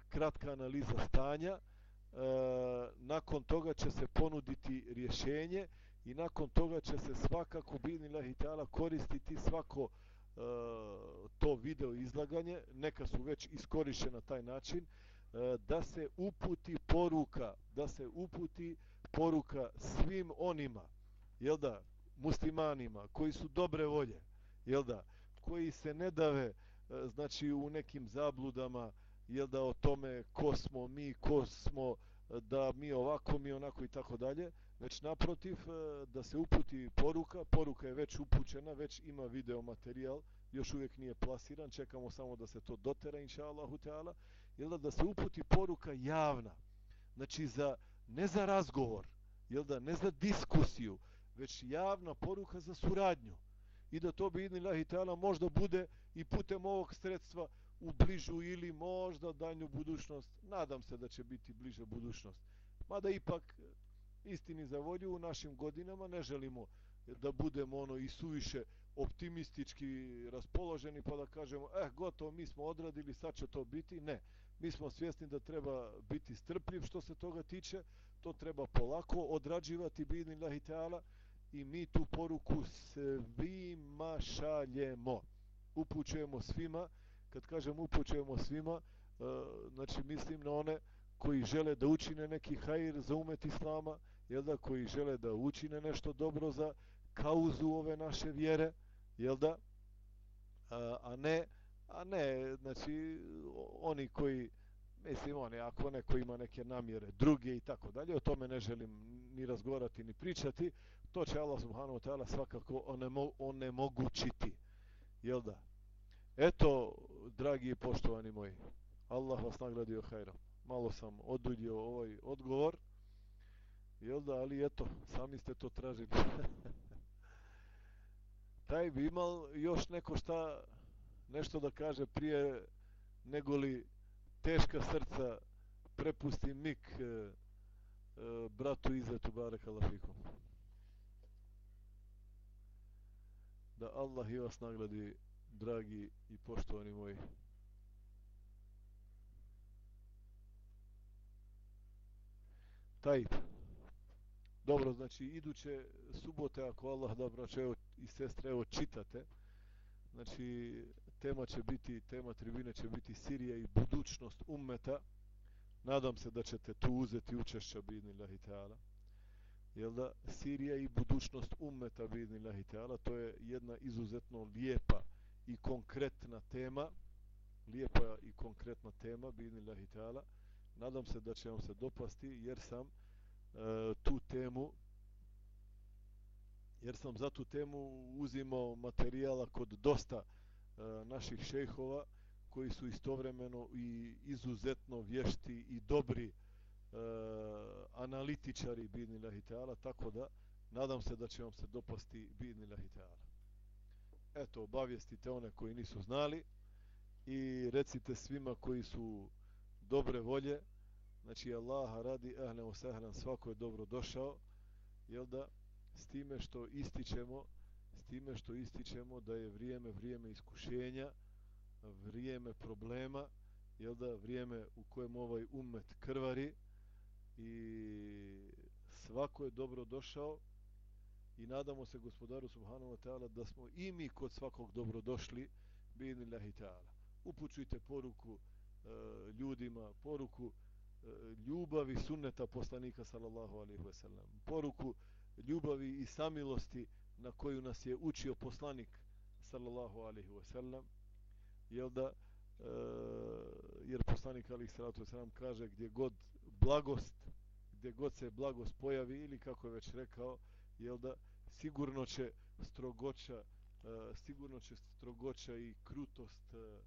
S1: kratka analiza stanja. Uh, nakon toga će se ponuditi rješenje i nakon toga će se svakako bidnila hitala koristiti svako E, to video izlaganje, neka su već iskorišćena na taj način, e, da se uputi poruka, da se uputi poruka svim onima, jel da, muslimanima, koji su dobre volje, jel da, koji se ne dave, e, znači, u nekim zabludama, jel da, o tome ko smo mi, ko smo, e, da mi ovako, mi onako i tako dalje, već naprotiv e, da se uputi poruka, poruka je već upućena, već ima video materijal, još uvijek nije plasiran, čekamo samo da se to dotera, inša Allahu Teala, jel da, da se uputi poruka javna, znači za, ne za razgovor, jel da, ne za diskusiju, već javna poruka za suradnju. I da to bi idni Lahi Teala možda bude i putem ovog sredstva u bližu ili možda danju budućnost, nadam se da će biti bliže budućnost, mada ipak eh, istini za volju u našim godinama ne želimo da budemo ono i suviše optimistički raspoloženi pa da kažemo eh gotovo mi smo odradili sad će to biti. Ne mi smo svjesni da treba biti strpljiv što se toga tiče to treba polako odrađivati bidni lahiteala i mi tu poruku svima šaljemo. Upućujemo svima kad kažem upućujemo svima e, znači mislim na one koji žele da učine neki hajir za umet islama jel da, koji žele da učine nešto dobro za kauzu ove naše vjere, jel da, a, a ne, a ne, znači, oni koji, mislim, oni, ako neko ima neke namjere druge i tako dalje, o tome ne želim ni razgovarati, ni pričati, to će Allah subhanahu wa ta'ala svakako onemogućiti, jel da? Eto, dragi i poštovani moji, Allah vas nagradio hajrom. Malo sam oduljio ovaj odgovor, jel da, ali eto, sami ste to tražili. Taj bi imao još neko šta, nešto da kaže prije nego li teška srca prepusti mik e, e, bratu Izetu Bareka Lafikom. Da Allah i vas nagradi dragi i poštovani moji. Taj. Dobro, znači iduće subote, ako Allah da braće evo, i sestre, evo čitate, znači tema će biti, tema tribine će biti Sirija i budućnost ummeta. Nadam se da ćete tu uzeti učešća bidni lahi ta'ala. Jel da, Sirija i budućnost ummeta bidni lahi ta'ala, to je jedna izuzetno lijepa i konkretna tema lijepa i konkretna tema bidnillahi ta'ala nadam se da će vam se dopasti jer sam e, tu temu jer sam za tu temu uzimao materijala kod dosta e, E, naših šejhova koji su istovremeno i izuzetno vješti i dobri e, analitičari Bidni Lahiteala, tako da nadam se da će vam se dopasti Bidni Lahiteala. eto, obavijestite one koji nisu znali i recite svima koji su dobre volje, znači Allaha radi, ahne usahran, svako je dobro došao, jel da, s time što ističemo, time što ističemo da je vrijeme, vrijeme iskušenja, vrijeme problema, jel da, vrijeme u kojem ovaj umet krvari i svako je dobro došao, i nadamo se gospodaru subhanahu wa ta'ala da smo i mi kod svakog dobro došli lahi ta'ala. Upućujte poruku e, ljudima poruku e, ljubavi sunneta poslanika sallallahu alaihi wa sallam poruku ljubavi i samilosti na koju nas je učio poslanik sallallahu alaihi wa sallam jel da e, jer poslanik alaihi salatu wa sallam kaže gdje god blagost gdje god se blagost pojavi ili kako je već rekao jel da sigurno će strogoća e, sigurno će strogoća i krutost e,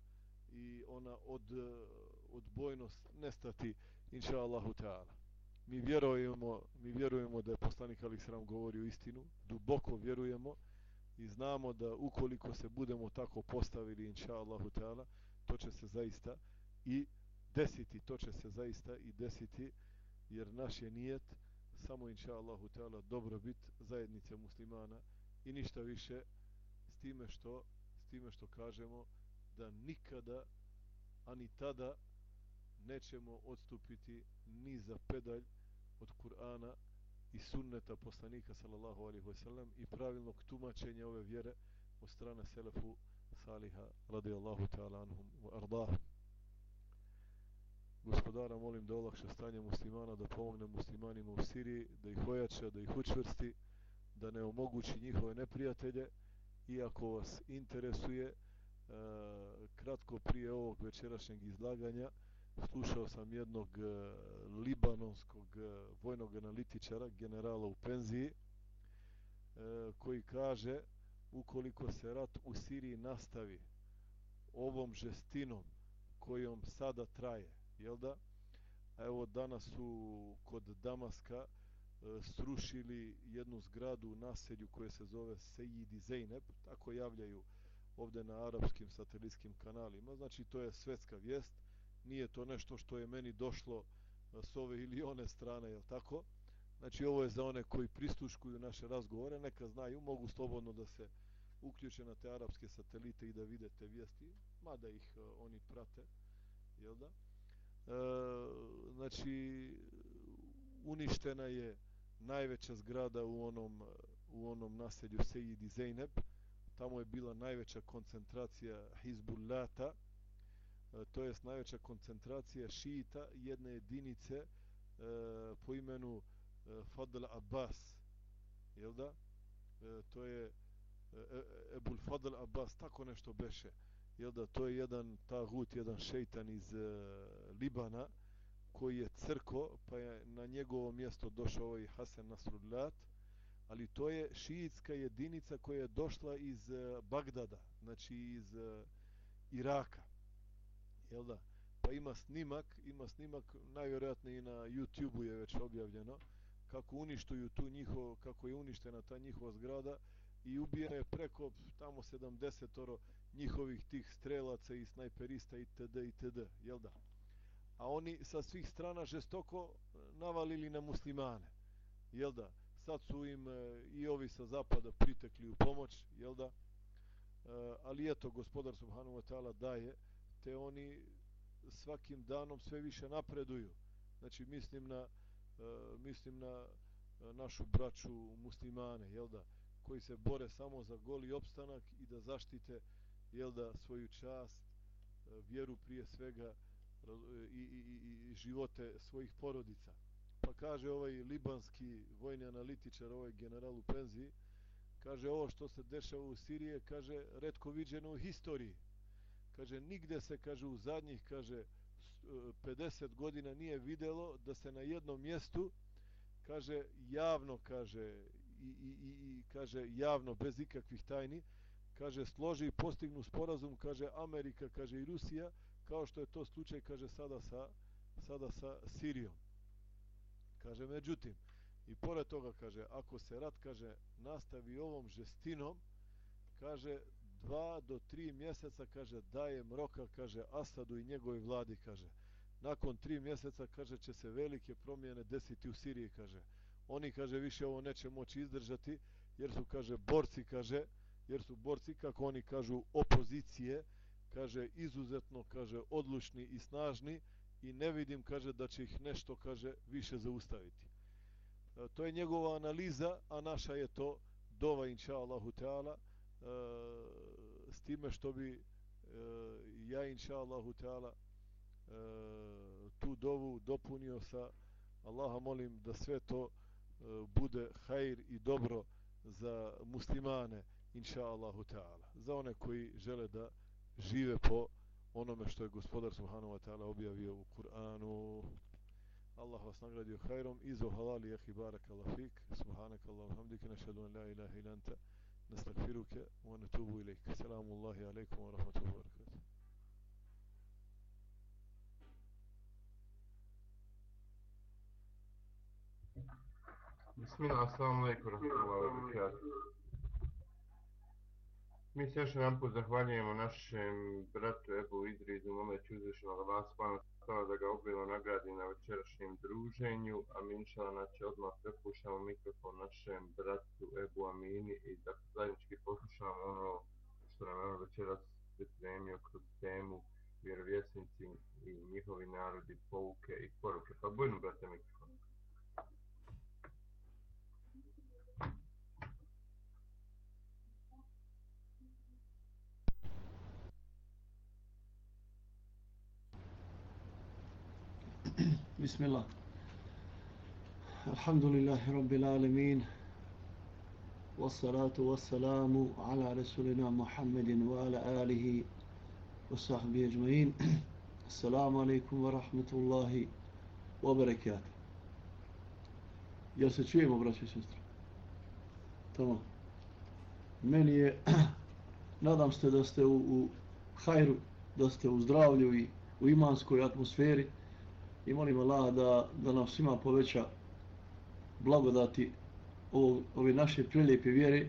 S1: i ona od e, odbojnost nestati inša Allahu ta'ala mi vjerujemo mi vjerujemo da je poslanik Ali Sram govorio istinu duboko vjerujemo i znamo da ukoliko se budemo tako postavili inša Allahu Teala, to će se zaista i desiti to će se zaista i desiti jer naš je nijet samo inša Allahu Teala dobrobit zajednice muslimana i ništa više s time što s time što kažemo da nikada ani tada nećemo odstupiti ni za pedalj od Kur'ana i sunneta poslanika sallallahu alaihi wasallam i pravilnog tumačenja ove vjere od strane selefu saliha radijallahu ta'ala anhum wa ardahum gospodara molim da olakša stanje muslimana, da pomogne muslimanima u Siriji, da ih ojača, da ih učvrsti, da ne omogući njihove neprijatelje. Iako vas interesuje, e, kratko prije ovog večerašnjeg izlaganja, slušao sam jednog e, libanonskog e, vojnog analitičara, generala u penziji, e, koji kaže, ukoliko se rat u Siriji nastavi ovom žestinom kojom sada traje, jel da? Evo danas su kod Damaska srušili jednu zgradu u naselju koje se zove Sejidi Zeynep, tako javljaju ovdje na arapskim satelitskim kanalima. Znači to je svetska vijest, nije to nešto što je meni došlo eh, s ove ili one strane, jel tako? Znači ovo je za one koji pristuškuju naše razgovore, neka znaju, mogu slobodno da se uključe na te arapske satelite i da vide te vijesti, mada ih uh, oni prate, jel da? E, znači uništena je najveća zgrada u onom u onom naselju Sejidi Zeynep tamo je bila najveća koncentracija Hizbullata e, E, to jest najveća koncentracija šita jedne jedinice e, po imenu e, Fadl Abbas jel da? E, to je e, e, Ebul Fadl Abbas tako nešto beše jel da to je jedan tagut, jedan šeitan iz e, Libana koji je crko pa je na njegovo mjesto došao ovaj Hasan Nasrullat ali to je šiitska jedinica koja je došla iz e, Bagdada znači iz, e, Iraka. Jel da? Pa ima snimak, ima snimak, najvjerojatnije i na YouTube-u je već objavljeno, kako uništuju tu njihovo, kako je uništena ta njihova zgrada i ubijeno je preko tamo 70 njihovih tih strelaca i snajperista i td. i td. Jel da? A oni sa svih strana žestoko navalili na muslimane. Jel da? Sad su im e, i ovi sa zapada pritekli u pomoć. Jel da? E, ali eto, gospodar Subhanu wa ta'ala daje te oni svakim danom sve više napreduju. Znači, mislim na, uh, mislim na uh, našu braću muslimane, jel da, koji se bore samo za goli opstanak i da zaštite, jel da, svoju čast, uh, vjeru prije svega i, i, i, i živote svojih porodica. Pa kaže ovaj libanski vojni analitičar, ovaj general u penziji, kaže ovo što se dešava u Sirije, kaže, redko viđeno u historiji kaže nigde se kaže u zadnjih kaže 50 e, godina nije videlo da se na jednom mjestu kaže javno kaže i, i, i, i kaže javno bez ikakvih tajni kaže složi i postignu sporazum kaže Amerika kaže i Rusija kao što je to slučaj kaže sada sa sada sa Sirijom. Kaže međutim i pored toga kaže ako se rat kaže nastavi ovom žestinom kaže dva do tri mjeseca, kaže, dajem roka, kaže, Asadu i njegovoj vladi, kaže. Nakon tri mjeseca, kaže, će se velike promjene desiti u Siriji, kaže. Oni, kaže, više ovo neće moći izdržati, jer su, kaže, borci, kaže, jer su borci, kako oni kažu, opozicije, kaže, izuzetno, kaže, odlučni i snažni i ne vidim, kaže, da će ih nešto, kaže, više zaustaviti. E, to je njegova analiza, a naša je to dova, inša Allahu Teala, E, s time što bi e, ja inša Allahu Teala e, tu dovu dopunio sa Allaha molim da sve to e, bude hajr i dobro za muslimane inša Allahu Teala. Za one koji žele da žive po onome što je gospodar Subhanahu wa ta'ala objavio u Kur'anu. Allah vas nagradio hajrom. Izo halali jahi baraka lafik. Subhanaka Allah hamdike nešadu an la ilaha ilanta نستغفرك ونتوب إليك سلام الله عليكم ورحمة الله وبركاته
S2: بسم الله السلام عليكم ورحمة الله وبركاته Mi se još jedan put zahvaljujemo našem bratu Ebu Idrizu, momeću uzvišenog Allah kao da ga obilo nagradi na večerašnjem druženju, a mi inšalana znači, će odmah prepušamo mikrofon našem bratu Ebu Amini i da zajednički poslušamo ono što nam je večeras pripremio kroz temu vjerovjesnici i njihovi narodi, pouke i poruke. Pa bujno brate mikrofon.
S3: بسم الله الحمد لله رب العالمين والصلاة والسلام على رسولنا محمد وعلى آله وصحبه أجمعين السلام عليكم ورحمة الله وبركاته Jel se čujemo, braći i sestre? Tamo. Meni je, nadam se da ste u, u hajru, da ste u zdravlju i u imanskoj atmosferi i molim Allah da, da nam svima poveća blagodati ovog, ove naše prilijepe vjere.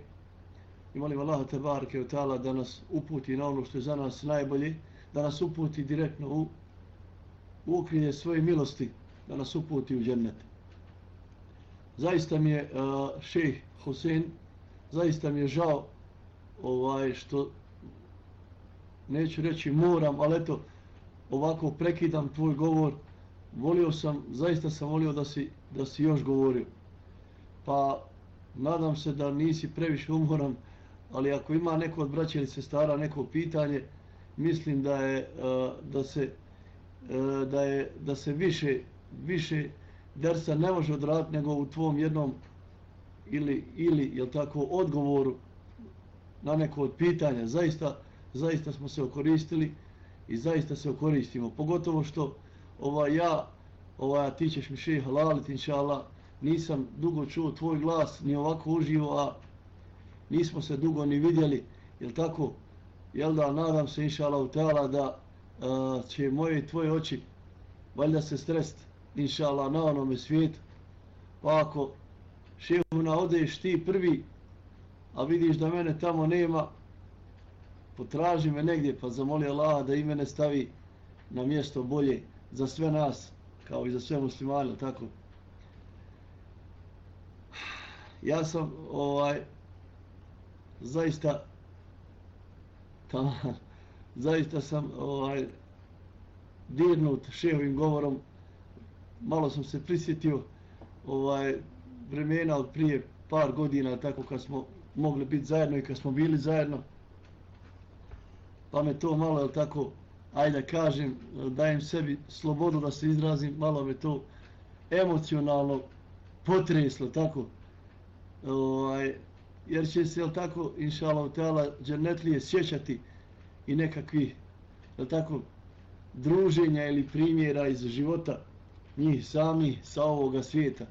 S3: I molim Allah te barke od tala da nas uputi na ono što je za nas najbolje da nas uputi direktno u, u okrilje svoje milosti da nas uputi u džennet. Zaista mi je uh, šejh Husein zaista mi je žao ovaj što neću reći moram ali eto ovako prekidam tvoj govor volio sam, zaista sam volio da si, da si još govorio. Pa nadam se da nisi previše umoran, ali ako ima neko od braća ili sestara neko pitanje, mislim da je da se da je da se više više dersa ne može odraditi nego u tvom jednom ili ili je tako odgovoru na neko od pitanja. Zaista zaista smo se okoristili i zaista se okoristimo. Pogotovo što ova ja, ova ti ćeš mi šeha laliti, inša Allah, nisam dugo čuo tvoj glas, ni ovako uživo, a nismo se dugo ni vidjeli, jel tako? jel da, nadam se, inša Allah, teala, da a, će moje i tvoje oči valjda se strest, inša Allah, na onome svijetu. Pa ako šehuna odeš ti prvi, a vidiš da mene tamo nema, potraži me negdje, pa zamoli Allah da i mene stavi na mjesto bolje za sve nas, kao i za sve muslimane, tako. Ja sam, ovaj, zaista, tamo, zaista sam, ovaj, dirnut šehovim govorom, malo sam se prisjetio, ovaj, vremena od prije par godina, tako kad smo mogli biti zajedno i kad smo bili zajedno, pa me to malo, je tako, ajde kažem, dajem sebi slobodu da se izrazim, malo me to emocionalno potreslo, tako, ovaj, jer će se, jel tako, inša Allah, tela, džernetlije sjećati i nekakvi, jel tako, druženja ili primjera iz života njih sami sa ovoga svijeta.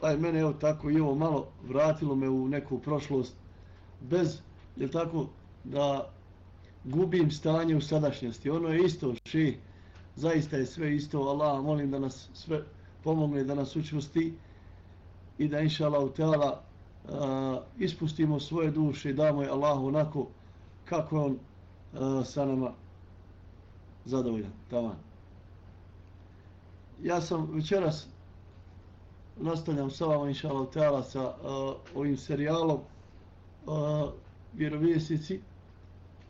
S3: Pa je mene evo tako i ovo malo vratilo me u neku prošlost bez, jel tako, da gubim stanje u sadašnjosti. Ono je isto, ši, zaista je sve isto. Allah, molim da nas sve pomogne, da nas učvrsti i da inša Allah teala ispustimo svoje duše i damo je Allah onako kako on a, sa nama zadovoljan. Taman. Ja sam večeras nastavljam sa vama inša Allah sa a, ovim serijalom a, vjerovjesnici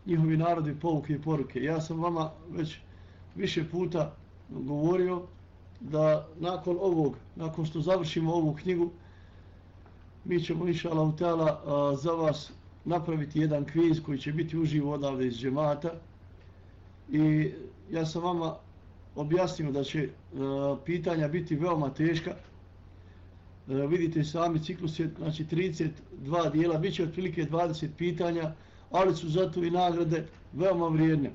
S3: njihovi narodi pouke i poruke. Ja sam vama već više puta govorio da nakon ovog, nakon što završimo ovu knjigu, mi ćemo inša Allah za vas napraviti jedan kviz koji će biti uživo odavde iz džemata. I ja sam vama objasnio da će a, pitanja biti veoma teška. A, vidite sami ciklus je znači 32 dijela, bit će otprilike 20 pitanja, ali su zato i nagrade veoma vrijedne.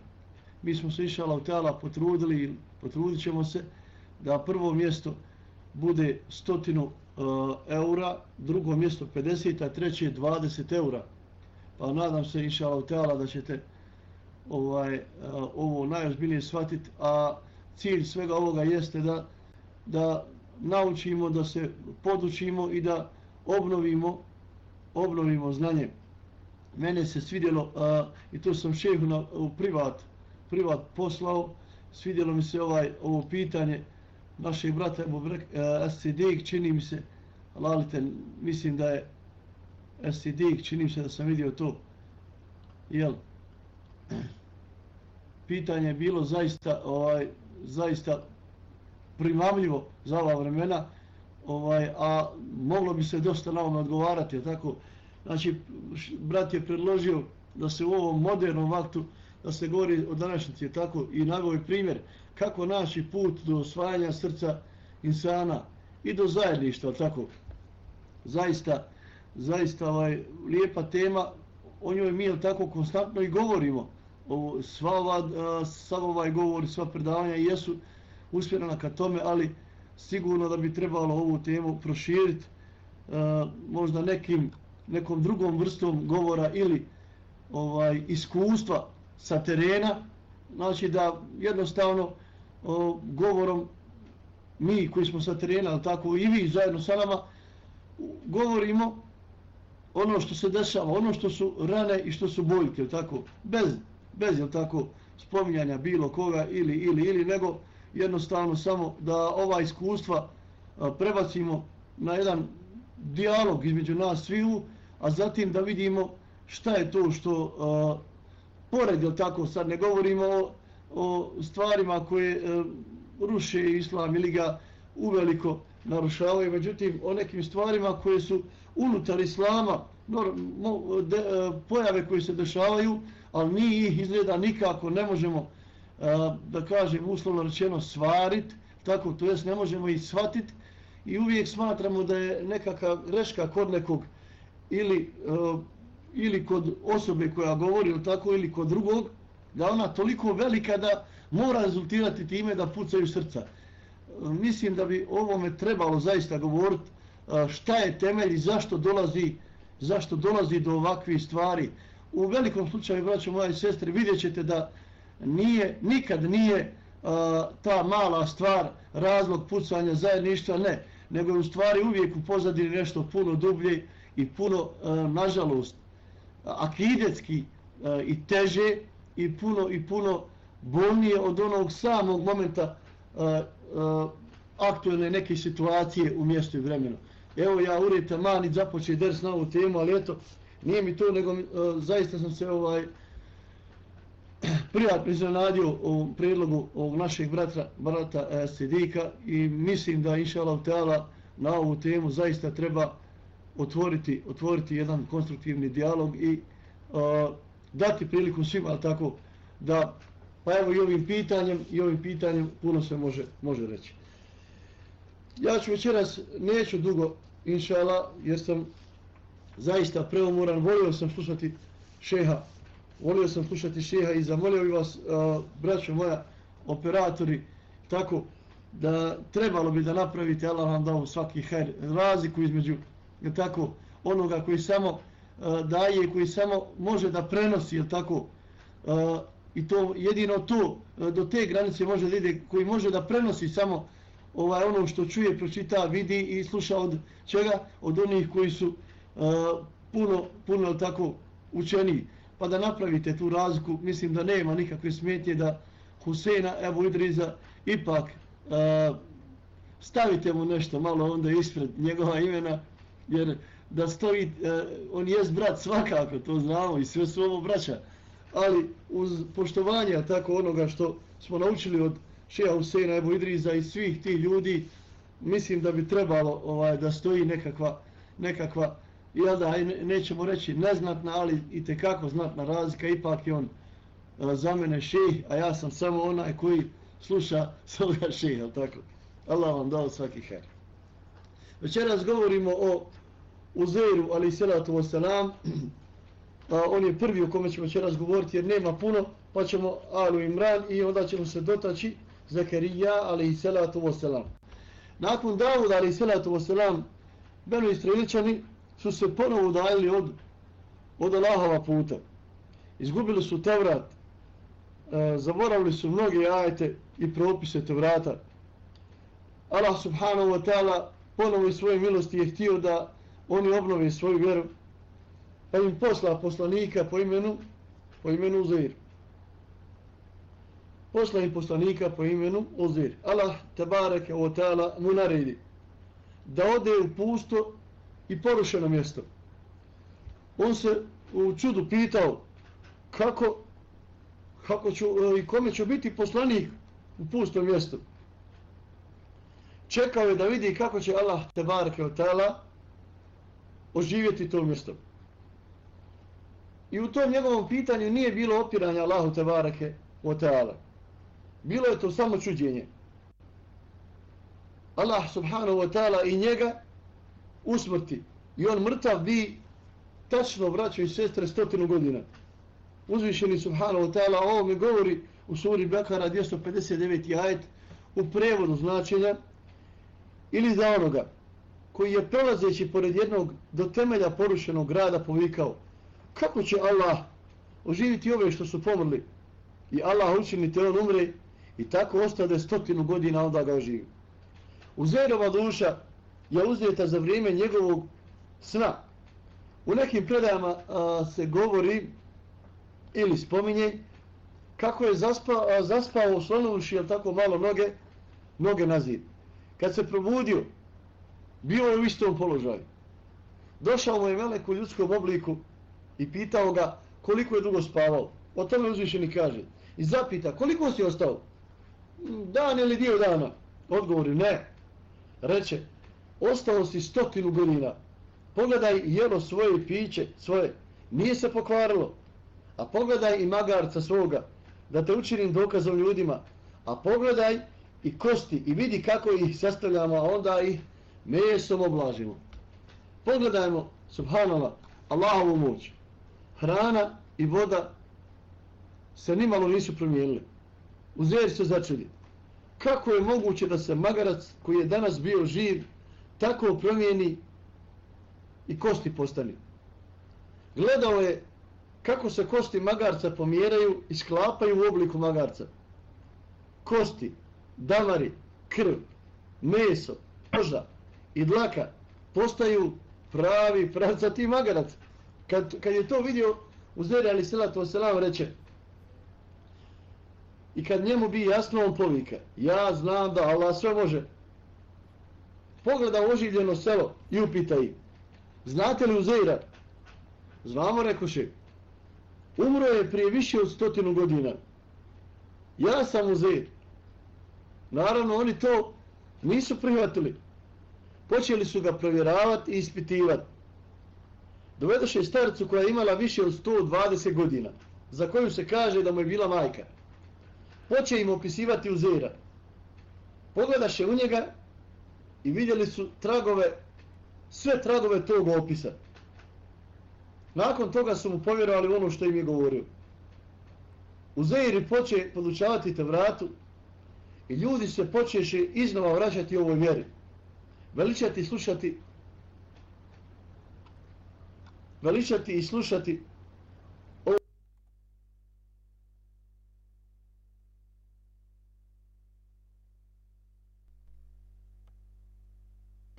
S3: Mi smo se išala u tela potrudili i potrudit ćemo se da prvo mjesto bude stotinu uh, eura, drugo mjesto 50, a treće 20 eura. Pa nadam se išala u tela da ćete ovaj, e, ovo najozbiljnije shvatiti, a cilj svega ovoga jeste da, da naučimo, da se podučimo i da obnovimo, obnovimo znanje mene se svidjelo a, i to sam šehu na, u privat, privat poslao, svidjelo mi se ovaj ovo pitanje našeg brata e, SCD, čini mi se, lalite, mislim da je SCD, čini mi se da sam vidio to. Jel? Pitanje je bilo zaista, ovaj, zaista primamljivo za ova vremena, ovaj, a moglo bi se dosta na ovome odgovarati, tako, Znači, brat je predložio da se u ovom modernom vaktu, da se govori o današnjici, tako i nagovi primjer, kako naši put do osvajanja srca insana i do zajedništva, tako. Zaista, zaista ovaj, lijepa tema, o njoj mi tako konstantno i govorimo. O, sva, ova, sva ovaj govor, sva predavanja jesu uspjerana ka tome, ali sigurno da bi trebalo ovu temu proširiti možda nekim nekom drugom vrstom govora ili ovaj iskustva sa terena, znači da jednostavno o, govorom mi koji smo sa terena, ali tako i vi zajedno sa nama, govorimo ono što se dešava, ono što su rane i što su boljke, tako, bez, bez jel tako, spominjanja bilo koga ili, ili, ili, nego jednostavno samo da ova iskustva a, prebacimo na jedan dijalog između nas sviju, a zatim da vidimo šta je to što a, pored, jel tako, sad ne govorimo o, o stvarima koje a, ruše islam ili ga uveliko narušavaju, međutim o nekim stvarima koje su unutar islama, de, e, pojave koje se dešavaju, ali mi ih izgleda nikako ne možemo, e, da kažem, uslovno rečeno svarit, tako, to jest ne možemo ih shvatiti i uvijek smatramo da je nekakva greška kod nekog ili, uh, ili kod osobe koja govori ili tako ili kod drugog, da ona toliko velika da mora rezultirati time da pucaju srca. Uh, mislim da bi ovome trebalo zaista govoriti uh, e, šta je temelj i zašto dolazi, zašto dolazi do ovakvih stvari. u velikom slučaju, braćo moje sestre, vidjet ćete da nije, nikad nije uh, ta mala stvar razlog pucanja zajedništva, ne, nego je u stvari uvijek u pozadini nešto puno dublje i puno, e, nažalost, akidetski e, i teže i puno i puno bolnije od onog samog momenta e, uh, aktualne neke situacije u mjestu i vremenu. Evo ja ured mani započe ders na ovu temu, ali eto, nije mi to, nego zaista sam se ovaj prijatno iznenadio u predlogu ovog našeg brata, brata uh, Sidika i mislim da inša Allah na ovu temu zaista treba otvoriti, otvoriti jedan konstruktivni dijalog i uh, dati priliku svima, tako, da pa evo i ovim pitanjem i ovim pitanjem puno se može, može reći. Ja ću večeras, neću dugo, inšala, jer sam zaista preumoran, volio sam slušati šeha, volio sam slušati šeha i zamolio bi vas, uh, braćo moja, operatori, tako da trebalo bi da napravite, Allah vam dao svaki hajr, razliku između tako, onoga koji samo uh, daje, koji samo može da prenosi, je tako, uh, i to jedino to, uh, do te granice može da ide, koji može da prenosi samo ovaj ono što čuje, pročita, vidi i sluša od čega? Od onih koji su uh, puno, puno tako učeni. Pa da napravite tu razliku, mislim da nema nikakve smetje da Huseina Ebu Idriza ipak uh, stavite mu nešto malo onda ispred njegova imena, jer da stoji, e, on jest brat svakako, to znamo i sve su ovo braća, ali uz poštovanje tako onoga što smo naučili od Šeha Huseina Ebu Idriza i svih tih ljudi, mislim da bi trebalo ovaj da stoji nekakva, nekakva ja da nećemo reći neznatna, ali i te kako znatna razlika, ipak je on a, za mene šeh, a ja sam samo onaj koji sluša svoga šeha, tako. Allah vam dao svaki her. Večeras govorimo o Uzeiru, ali i salatu wasalam, a on je prvi o kome ćemo će razgovoriti jer nema puno, pa ćemo Alu Imran i onda ćemo se dotaći Zakarija, ali i salatu wasalam. Nakon Davuda, ali i salatu wasalam, Beno Israeličani su se ponovo udajili od, od Allahova puta. Izgubili su Tevrat, e, zaboravili su mnoge ajete i propise Tevrata. Allah subhanahu wa ta'ala ponovo iz svoje milosti je htio da oni obnove svoju vjeru, pa im posla poslanika po imenu, po imenu Uzair. posla im poslanika po imenu Uzair. Allah tebareke o ta'ala mu naredi da ode u pusto i porušeno mjesto. On se u čudu pitao kako, kako ću, e, i kome će biti poslanik u pustom mjestu. Čekao je da vidi kako će Allah tebareke o ta'ala oživjeti to mjesto. I u tom njegovom pitanju nije bilo opiranja Allahu tabareke o ta'ala bilo je to samo čuđenje. Allah subhanahu wa ta'ala i njega usmrti. I on mrtav bi tačno vraćao i sestre stotinu godina. Uzvišeni subhanahu wa ta'ala ovo mi govori u suri Bekara 259. ajet u prevodu značenja ili za onoga koji je prolazeći pored jednog do temelja porušenog grada povikao kako će Allah oživiti ove što su pomrli i Allah učiniti on umre I tako ostade stotinu godina onda ga oživi. Uzerova duša je uzeta za vrijeme njegovog sna. U nekim predajama a, se govori ili spominje kako je zaspa, a, zaspao slonuši, jel tako malo noge, noge na zid. Kad se probudio, bio je u istom položaju. Došao mu je melek u ljudskom obliku i pitao ga koliko je dugo spavao. O tome uzvišeni kaže. I zapita koliko si ostao? Mm, dan ili dio dana? Odgovori, ne. Reče, ostalo si stotinu godina. Pogledaj jelo svoje piće, svoje. Nije se pokvarilo. A pogledaj i magarca svoga, da te učinim dokazom ljudima. A pogledaj i kosti i vidi kako ih sastavljamo, a onda ih mesom oblažimo. Pogledajmo, subhanallah, Allahovu moć. Hrana i voda se nimalo nisu promijenile. Uzer se začudi. Kako je moguće da se magarac koji je danas bio živ tako promijeni i kosti postani? Gledao je kako se kosti magarca pomjeraju i sklapaju u obliku magarca. Kosti, damari, krv, meso, koža i dlaka postaju pravi pravcati magarac. Kad, kad je to vidio Uzer ali salatu wasalam reče i kad njemu bi jasno on povika ja znam da Allah sve može. Pogleda oživljeno selo i upita im, znate li Uzeira? Znamo rekoše. Umro je prije više od stotinu godina. Ja sam Uzeir. Naravno oni to nisu prihvatili počeli su ga provjeravati i ispitivati dovedoše starcu koja je imala više od 120 godina, za koju se kaže da mu je bila majka. Poče im opisivati uzera. Pogledaše u njega i vidjeli su tragove, sve tragove tog opisa. Nakon toga su mu povjerovali ono što im je govorio. Uzeiri poče podučavati te vratu i ljudi se počeše iznova vraćati u ovoj vjeri. Veličati i slušati veličati i slušati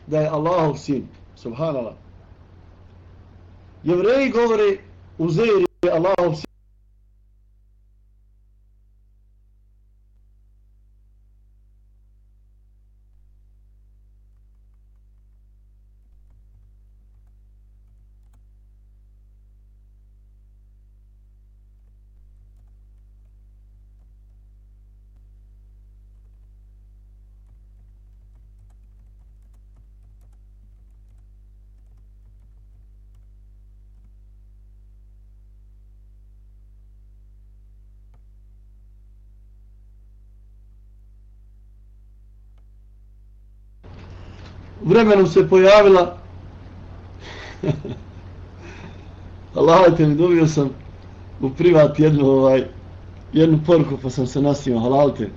S3: da je Allahov sin, subhanallah. Jevreji govore u zeri Allahov sin. Vremenu se pojavila. Allah te mi dobio sam u privat jednu ovaj jednu poruku pa sam se nasio halal te.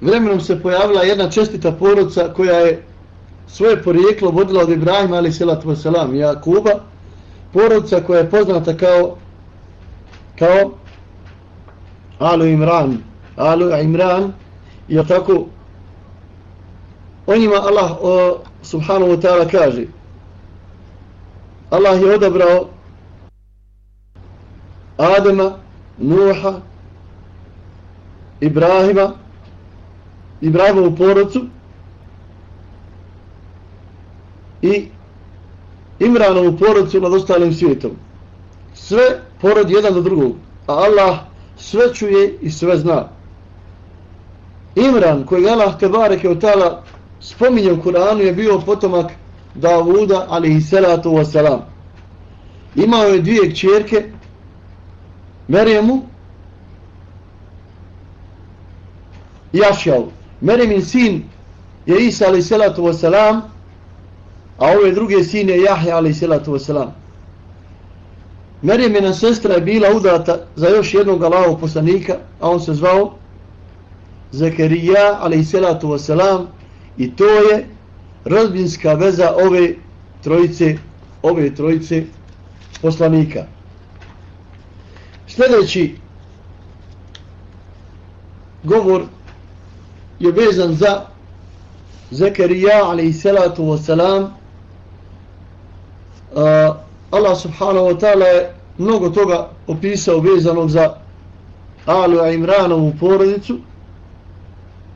S3: Vremenom se pojavila jedna čestita poruca koja je svoje porijeklo vodila od Ibrahima ali selatu wasalam Jakuba. Poruca koja je poznata kao kao Alu Imran. Alu Imran. I tako o njima Allah o, subhanahu wa ta'ala kaže Allah je odabrao Adama, Nuha, Ibrahima, Ibrahimovu porodcu i Imranovu porodcu nad ostalim svijetom. Sve porod jedan do drugog, a Allah sve čuje i sve zna. Imran, koji Allah Tebarek je tala spominje u Kur'anu, je bio potomak Davuda, alihi salatu wasalam. Imao je dvije kćerke, Merijemu i Ašjavu. Merijemin sin je Isa, alihi salatu wasalam, a ove druge sin je Jahja, ali salatu wasalam. Merijemina sestra je bila udata za još jednog Allahov poslanika, a on se zvao Zakarija alaihissalatu wasalam i to je rodbinska veza ove trojice ove trojice poslanika. Sljedeći govor je vezan za Zakarija alaihissalatu wasalam uh, Allah subhanahu wa ta'ala je mnogo toga opisao vezanog za Alu Imranovu porodicu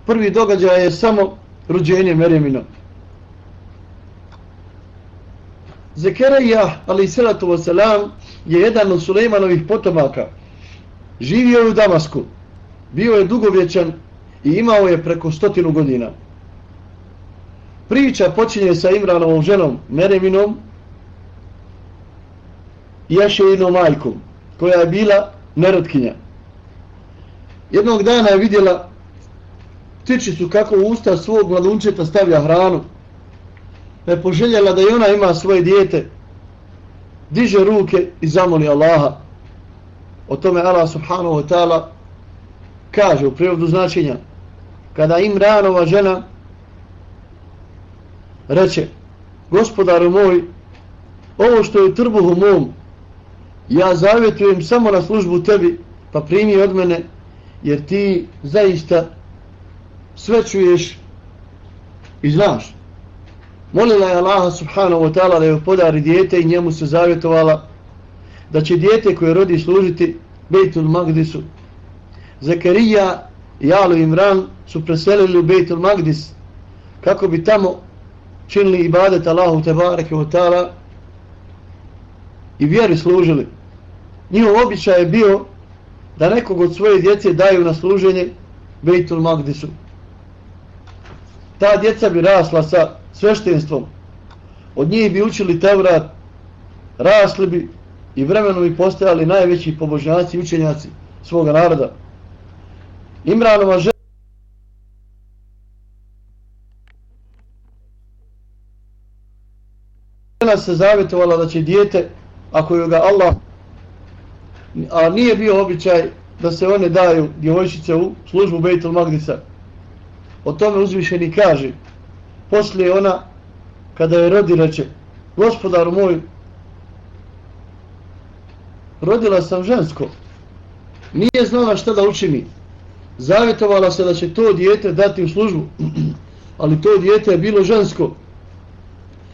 S3: prvi događaj je samo rođenje Meremina. Zekerija, ali salatu wasalam, je jedan od Sulejmanovih potomaka. Živio je u Damasku. Bio je dugovječan i imao je preko stotinu godina. Priča počinje sa Imranovom ženom Mereminom i Jašejinom majkom, koja je bila nerotkinja. Jednog dana je vidjela ptičicu kako u usta svog mladunčeta stavlja hranu. Pa je poželjela da i ona ima svoje dijete. Diže ruke i zamoli Allaha. O tome Allah subhanahu wa ta'ala kaže u prirodu značenja. Kada Imranova žena reče gospodaru moj ovo što je trbuhu mom, ja zavjetujem samo na službu tebi, pa primi od mene, jer ti zaista sve čuješ i znaš. Molila je Allaha subhanahu wa ta'ala da joj podari dijete i njemu se zavjetovala da će dijete koje rodi služiti Bejtul Magdisu. Zakarija i Alu Imran su preselili u Bejtul Magdis kako bi tamo činili ibadet Allahu tebareke wa ta'ala i vjeri služili. Njihov običaj je bio da nekog od svoje djece daju na služenje Bejtul Magdisu. Ta djeca bi rasla sa sveštenstvom. Od njih bi učili Tevrat, rasli bi i vremenom bi postajali najveći pobožnjaci i učenjaci svoga naroda. Imranova žena žena se zavjetovala da će dijete, ako joj ga Allah, a nije bio običaj da se one daju djevojčice u službu Bejtul Magdisa. O tome uzvišeni kaže, poslije ona, kada je rodi, reče, gospodar moj, rodila sam žensko, nije znala šta da učini. Zavjetovala se da će to dijete dati u službu, ali to dijete je bilo žensko,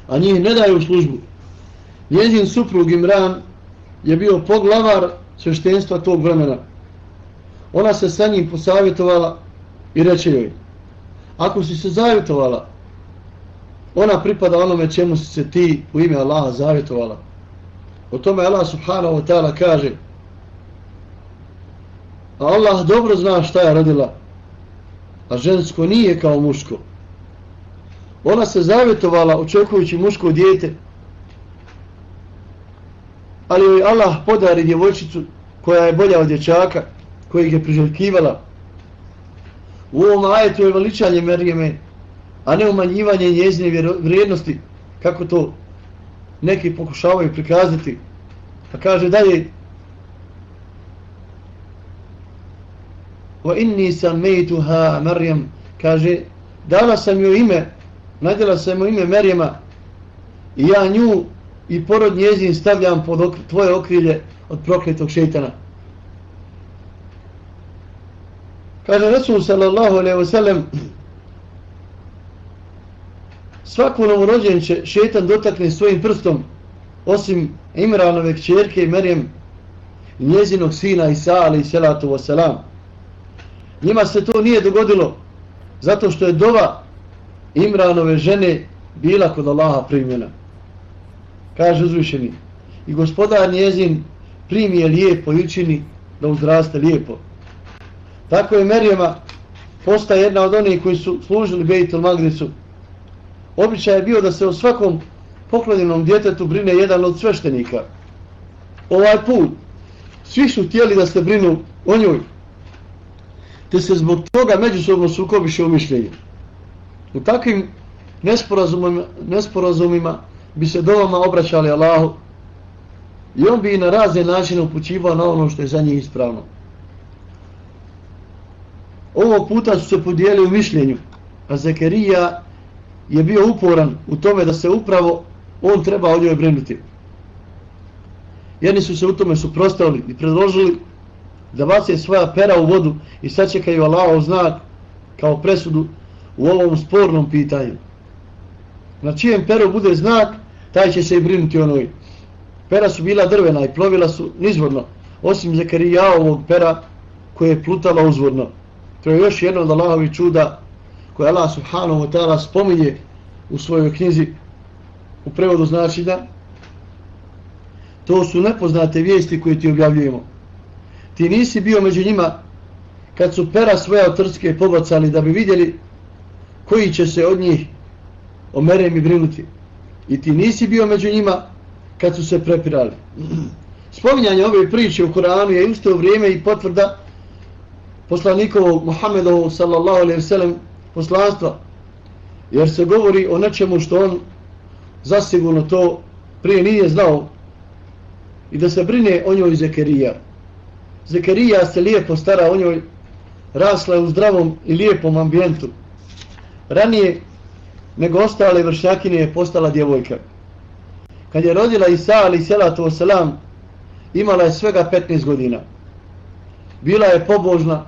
S3: a njih ne daju u službu. Njezin suprug Imran je bio poglavar sveštenstva tog vremena. Ona se sa njim posavjetovala i reče joj, ako si se zavjetovala, ona pripada onome čemu si se ti u ime Allaha zavjetovala. O tome Allah subhanahu wa ta'ala kaže, a Allah dobro zna šta je rodila, a žensko nije kao muško. Ona se zavjetovala očekujući muško dijete, ali joj Allah podari djevojčicu koja je bolja od dječaka, kojeg je priželjkivala. U ovom ajetu je veličanje Merijeme, a ne umanjivanje njezine vrijednosti, kako to neki pokušavaju prikazati. Pa kaže dalje, wa inni sam Marijem, kaže, dala sam joj ime, nadjela sam joj ime Merijema, i ja nju i porod njezin stavljam pod ok tvoje okrilje od prokletog šeitana. Kaže Rasul sallallahu alaihi wasallam Svako svaku novorođen će šetan dotakne svojim prstom osim Imranove kćerke i Merijem njezinog sina Isa alaihi salatu wasalam. Njima se to nije dogodilo zato što je dova Imranove žene bila kod Allaha primljena. kaže uzvišeni. I gospodar njezin primi je lijepo i učini da uzraste lijepo. Tako je Merijema postaje jedna od onih koji su služili Bejtul Magnicu. Običaj je bio da se o svakom poklonjenom djetetu brine jedan od sveštenika. Ovaj put svi su htjeli da se brinu o njoj. Te se zbog toga međusobno sukobiše u mišljenju. U takvim nesporazumima, nesporazumima bi se dovama obraćali Allahu i on bi na razne načine upućivao na ono što je za njih ispravno. Ovog puta su se podijeli u mišljenju, a Zekerija je bio uporan u tome da se upravo on treba o njoj brinuti. Jedni su se u tome suprostavili i predložili da bace svoja pera u vodu i sačekaju Allahov znak kao presudu u ovom spornom pitanju. Na čijem peru bude znak, taj će se i brinuti onoj. Pera su bila drvena i plovila su nizvodno, osim Zekarijaovog pera koje je plutala uzvodno. To je još jedno od Allahovi čuda koje Allah subhanahu wa ta'ala spominje u svojoj knjizi u prevodu znači da to su nepoznate vijesti koje ti objavljujemo. Ti nisi bio među njima kad su pera svoje otrske pobacali da bi vidjeli koji će se od njih o i brinuti i ti nisi bio među njima kad su se prepirali. Spominjanje ove priče u Koranu je isto vrijeme i potvrda poslanikovog Muhammedovog sallallahu alaihi sallam poslanstva. Jer se govori o nečemu što on zasigurno to prije nije znao i da se brine o njoj Zekerija. Zekerija se lijepo stara o njoj, rasla u zdravom i lijepom ambijentu. Ranije nego ostale vršnjakine je postala djevojka. kad je rodila Isa ali salatu wasalam, imala je svega 15 godina. Bila je pobožna,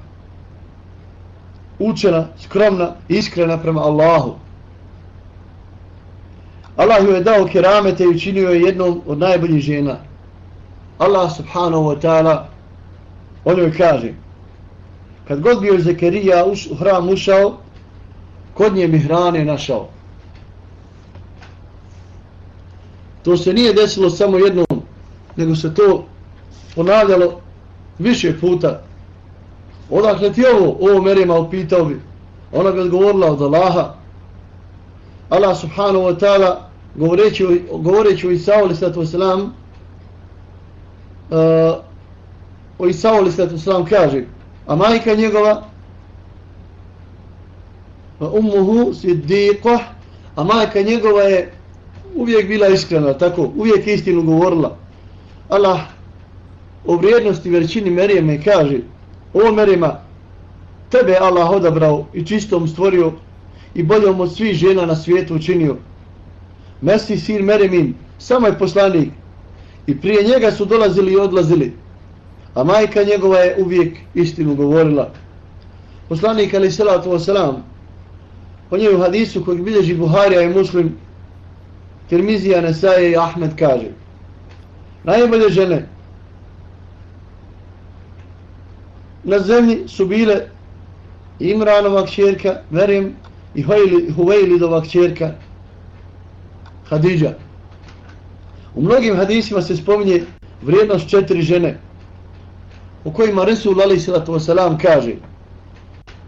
S3: učena, skromna, iskrena prema Allahu. Allah ju je dao keramete i učinio je jednom od najboljih žena. Allah subhanahu wa ta'ala o njoj kaže kad god bio Zekerija u hram ušao kod nje mi hrane našao. To se nije desilo samo jednom, nego se to ponavljalo više puta. Odakle ti ovo, ovo Merima upitao bi. Ona bi odgovorila od Allaha. Allah subhanahu wa ta'ala govoreći, govoreći o Isao ali sallatu wasalam uh, o Isao ali sallatu wasalam kaže a majka njegova ummuhu siddiqah a majka njegova je uvijek bila iskrena, tako, uvijek istinu govorila. Allah o vrijednosti veličini Merijeme kaže, Omerima, tebe Allah odabrao i čistom stvorio i boljom od svih žena na svijetu učinio. Mesi sin Merimin, samo je poslanik i prije njega su dolazili i odlazili, a majka njegova je uvijek istinu govorila. Poslanik ali salatu wasalam, po njegu hadisu kojeg bilježi Buharija i Muslim, Tirmizija, Nesaje i Ahmed kaže najbolje žene na zemlji su bile Imranova kćerka Merim i Huvejlidova kćerka Hadidža. U mnogim hadisima se spominje vrijednost četiri žene o kojima Resul Ali Salatu Wasalam kaže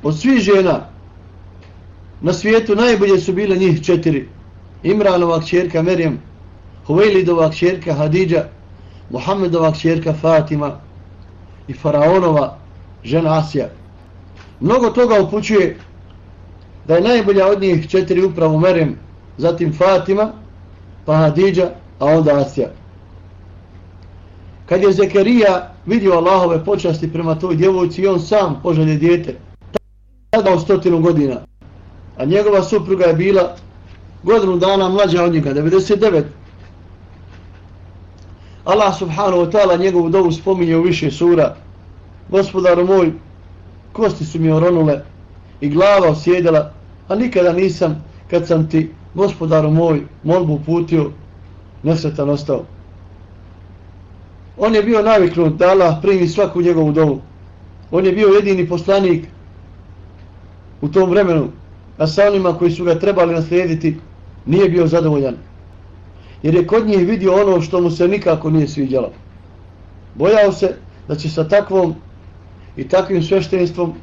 S3: od svih žena na svijetu najbolje su bile njih četiri. Imranova kćerka Merim Huvejlidova kćerka Hadidža, Muhammedova kćerka Fatima i Faraonova žena Asija. Mnogo toga upućuje da je najbolja od njih četiri upravo Merem, zatim Fatima, pa Hadidža, a onda Asija. Kad je Zekerija vidio Allahove počasti prema toj djevojci i on sam poželje dijete, tada u stotinu godina, a njegova supruga je bila godinu dana mlađa od njega, 99. Allah subhanahu wa ta'ala njegovu dovu spominje u više sura. Gospodaru moj, kosti su mi oronule i glava osjedila, a nikada nisam, kad sam ti, gospodaru moj, molbu uputio, nesretan ostao. On je bio naviknut da Allah primi svaku njegovu dovu. On je bio jedini poslanik u tom vremenu, a sa onima koji su ga trebali naslijediti, nije bio zadovoljan. Jer je kod njih vidio ono što mu se nikako nije sviđalo. Bojao se da će sa takvom i takvim sveštenstvom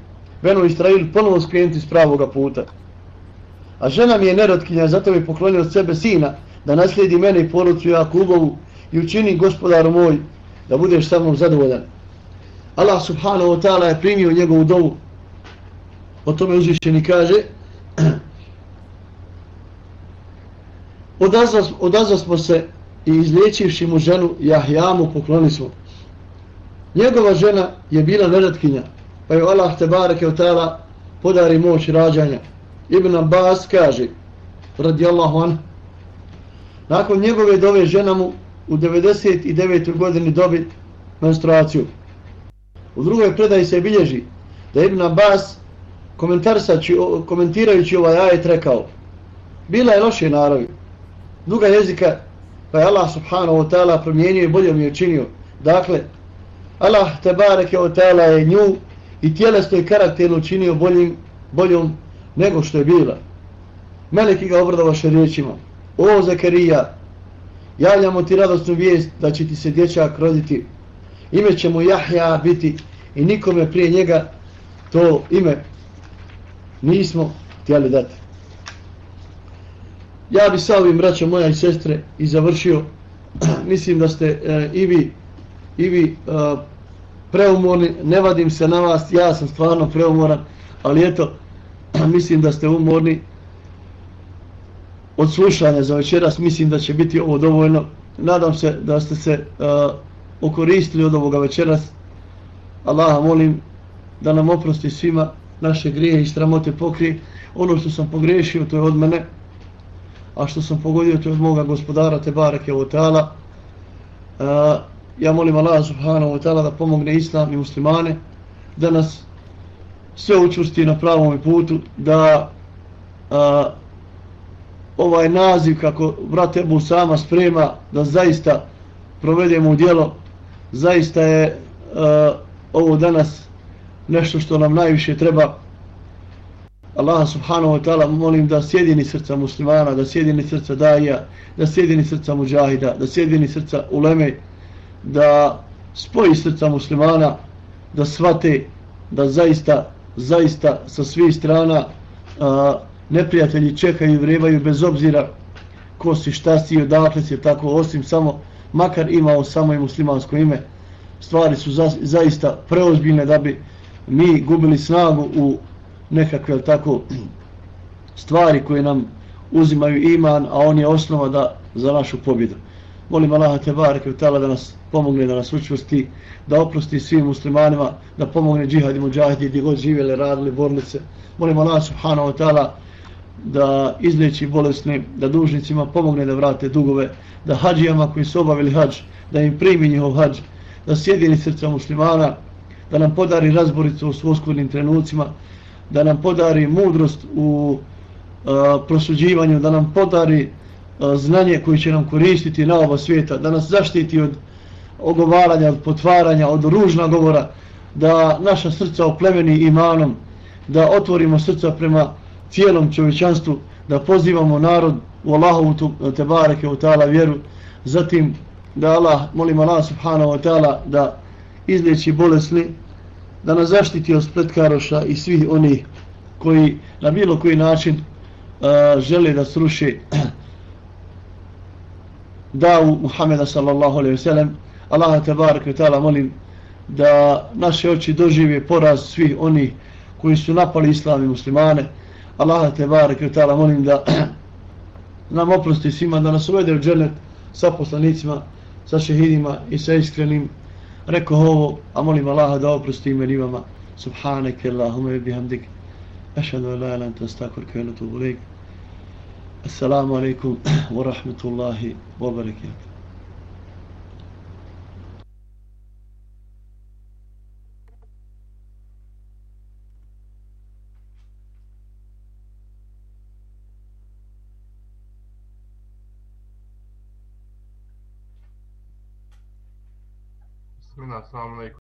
S3: Beno Israil ponovo skrenuti s pravoga puta. A žena mi je nerotkinja, zato mi poklonio od sebe sina da naslijedi mene i porucu Jakubovu i učini gospodaru moj da budeš sa mnom zadovoljan. Allah subhanahu wa ta'ala je primio njegovu dovu. O tome uzvišeni kaže odazvas smo se i izliječivši mu ženu Jahjamu pokloni smo. Njegova žena je bila neretkinja, pa je Allah te bareke od tala podari moć rađanja. Ibn Abbas kaže, radijallahu an, nakon njegove dove žena mu u 99. godini dobi menstruaciju. U drugoj predaji se bilježi da Ibn Abbas komentirajući ovaj ajet rekao, bila je loše naravi, duga jezika, pa je Allah subhanahu wa ta'ala promijenio i bolje mi je učinio. Dakle, Allah tebareke o ta'ala je nju i tjelesno i karakterno činio boljim, boljom nego što je bila. Meleki ga obradovaše riječima. O Zakarija, javljamo ti radosnu vijest da će ti se dječak roditi. Ime će mu Jahja biti i nikome prije njega to ime nismo htjeli dati ja bi sa ovim braćom moja i sestre i završio mislim da ste e, i vi i vi e, preumorni ne vadim se na vas ja sam stvarno preumoran ali eto mislim da ste umorni. Od slušanja za večeras mislim da će biti ovo dovoljno. Nadam se da ste se uh, okoristili od ovoga večeras. Allaha molim da nam oprosti svima naše grije i stramote pokrije. Ono što sam pogrešio to je od mene a što sam pogodio to je od moga gospodara Tebareke Otala. Uh, e, ja molim Allah subhanahu wa ta'ala da pomogne islam i muslimane, da nas sve učvrsti na pravom putu, da uh, ovaj naziv kako brat Ebu sama sprema, da zaista provedemo u djelo, zaista je a, ovo danas nešto što nam najviše treba, Allah subhanahu wa ta'ala molim da sjedini srca muslimana, da sjedini srca daija, da sjedini srca muđahida, da sjedini srca uleme, da spoji srca muslimana, da svate da zaista, zaista sa svih strana a, neprijatelji čekaju i vrebaju bez obzira ko si, šta si i odakle si, tako osim samo, makar imao samo i muslimansko ime, stvari su za, zaista preozbiljne da bi mi gubili snagu u nekakve tako stvari koje nam uzimaju iman, a on je osnova da za našu pobjedu. Molim Allaha te bareke tala da nas pomogne, da nas učvrsti, da oprosti svim muslimanima, da pomogne džihad i muđahidi gdje god živjeli, radili, bornice. Molim Allaha subhanahu wa ta'ala da izleči bolesne, da dužnicima pomogne da vrate dugove, da hađijama koji su obavili hađ, da im primi njihov hađ, da sjedini srca muslimana, da nam podari razboricu u svoskodnim trenucima, da nam podari mudrost u uh, prosuđivanju, da nam podari znanje koje će nam koristiti na oba svijeta, da nas zaštiti od ogovaranja, od potvaranja, od ružna govora, da naša srca oplemeni imanom, da otvorimo srca prema cijelom čovječanstvu, da pozivamo narod u Allahovu e, te bareke u ta'ala vjeru, zatim da Allah, molim Allah subhanahu wa ta'ala da izliječi bolesni, da nas zaštiti od spletkaroša i svih onih koji na bilo koji način uh, žele da sruše davu Muhameda sallallahu alaihi wasallam Allaha tebarek wa ta'ala molim da naše oči dožive poraz svih onih koji su napali islam i muslimane Allaha tebarek wa ta'ala molim da nam oprosti svima da nas uvede u džennet sa poslanicima sa šehidima i sa iskrenim rekao ovo, a molim Allaha da oprosti ime vama. Subhaneke Allahume bihamdik. Ašhadu la ilan anta stakvar kajla tu. Assalamu alaikum wa rahmatullahi wa barakatuh.
S2: Bismillah, assalamu alaikum.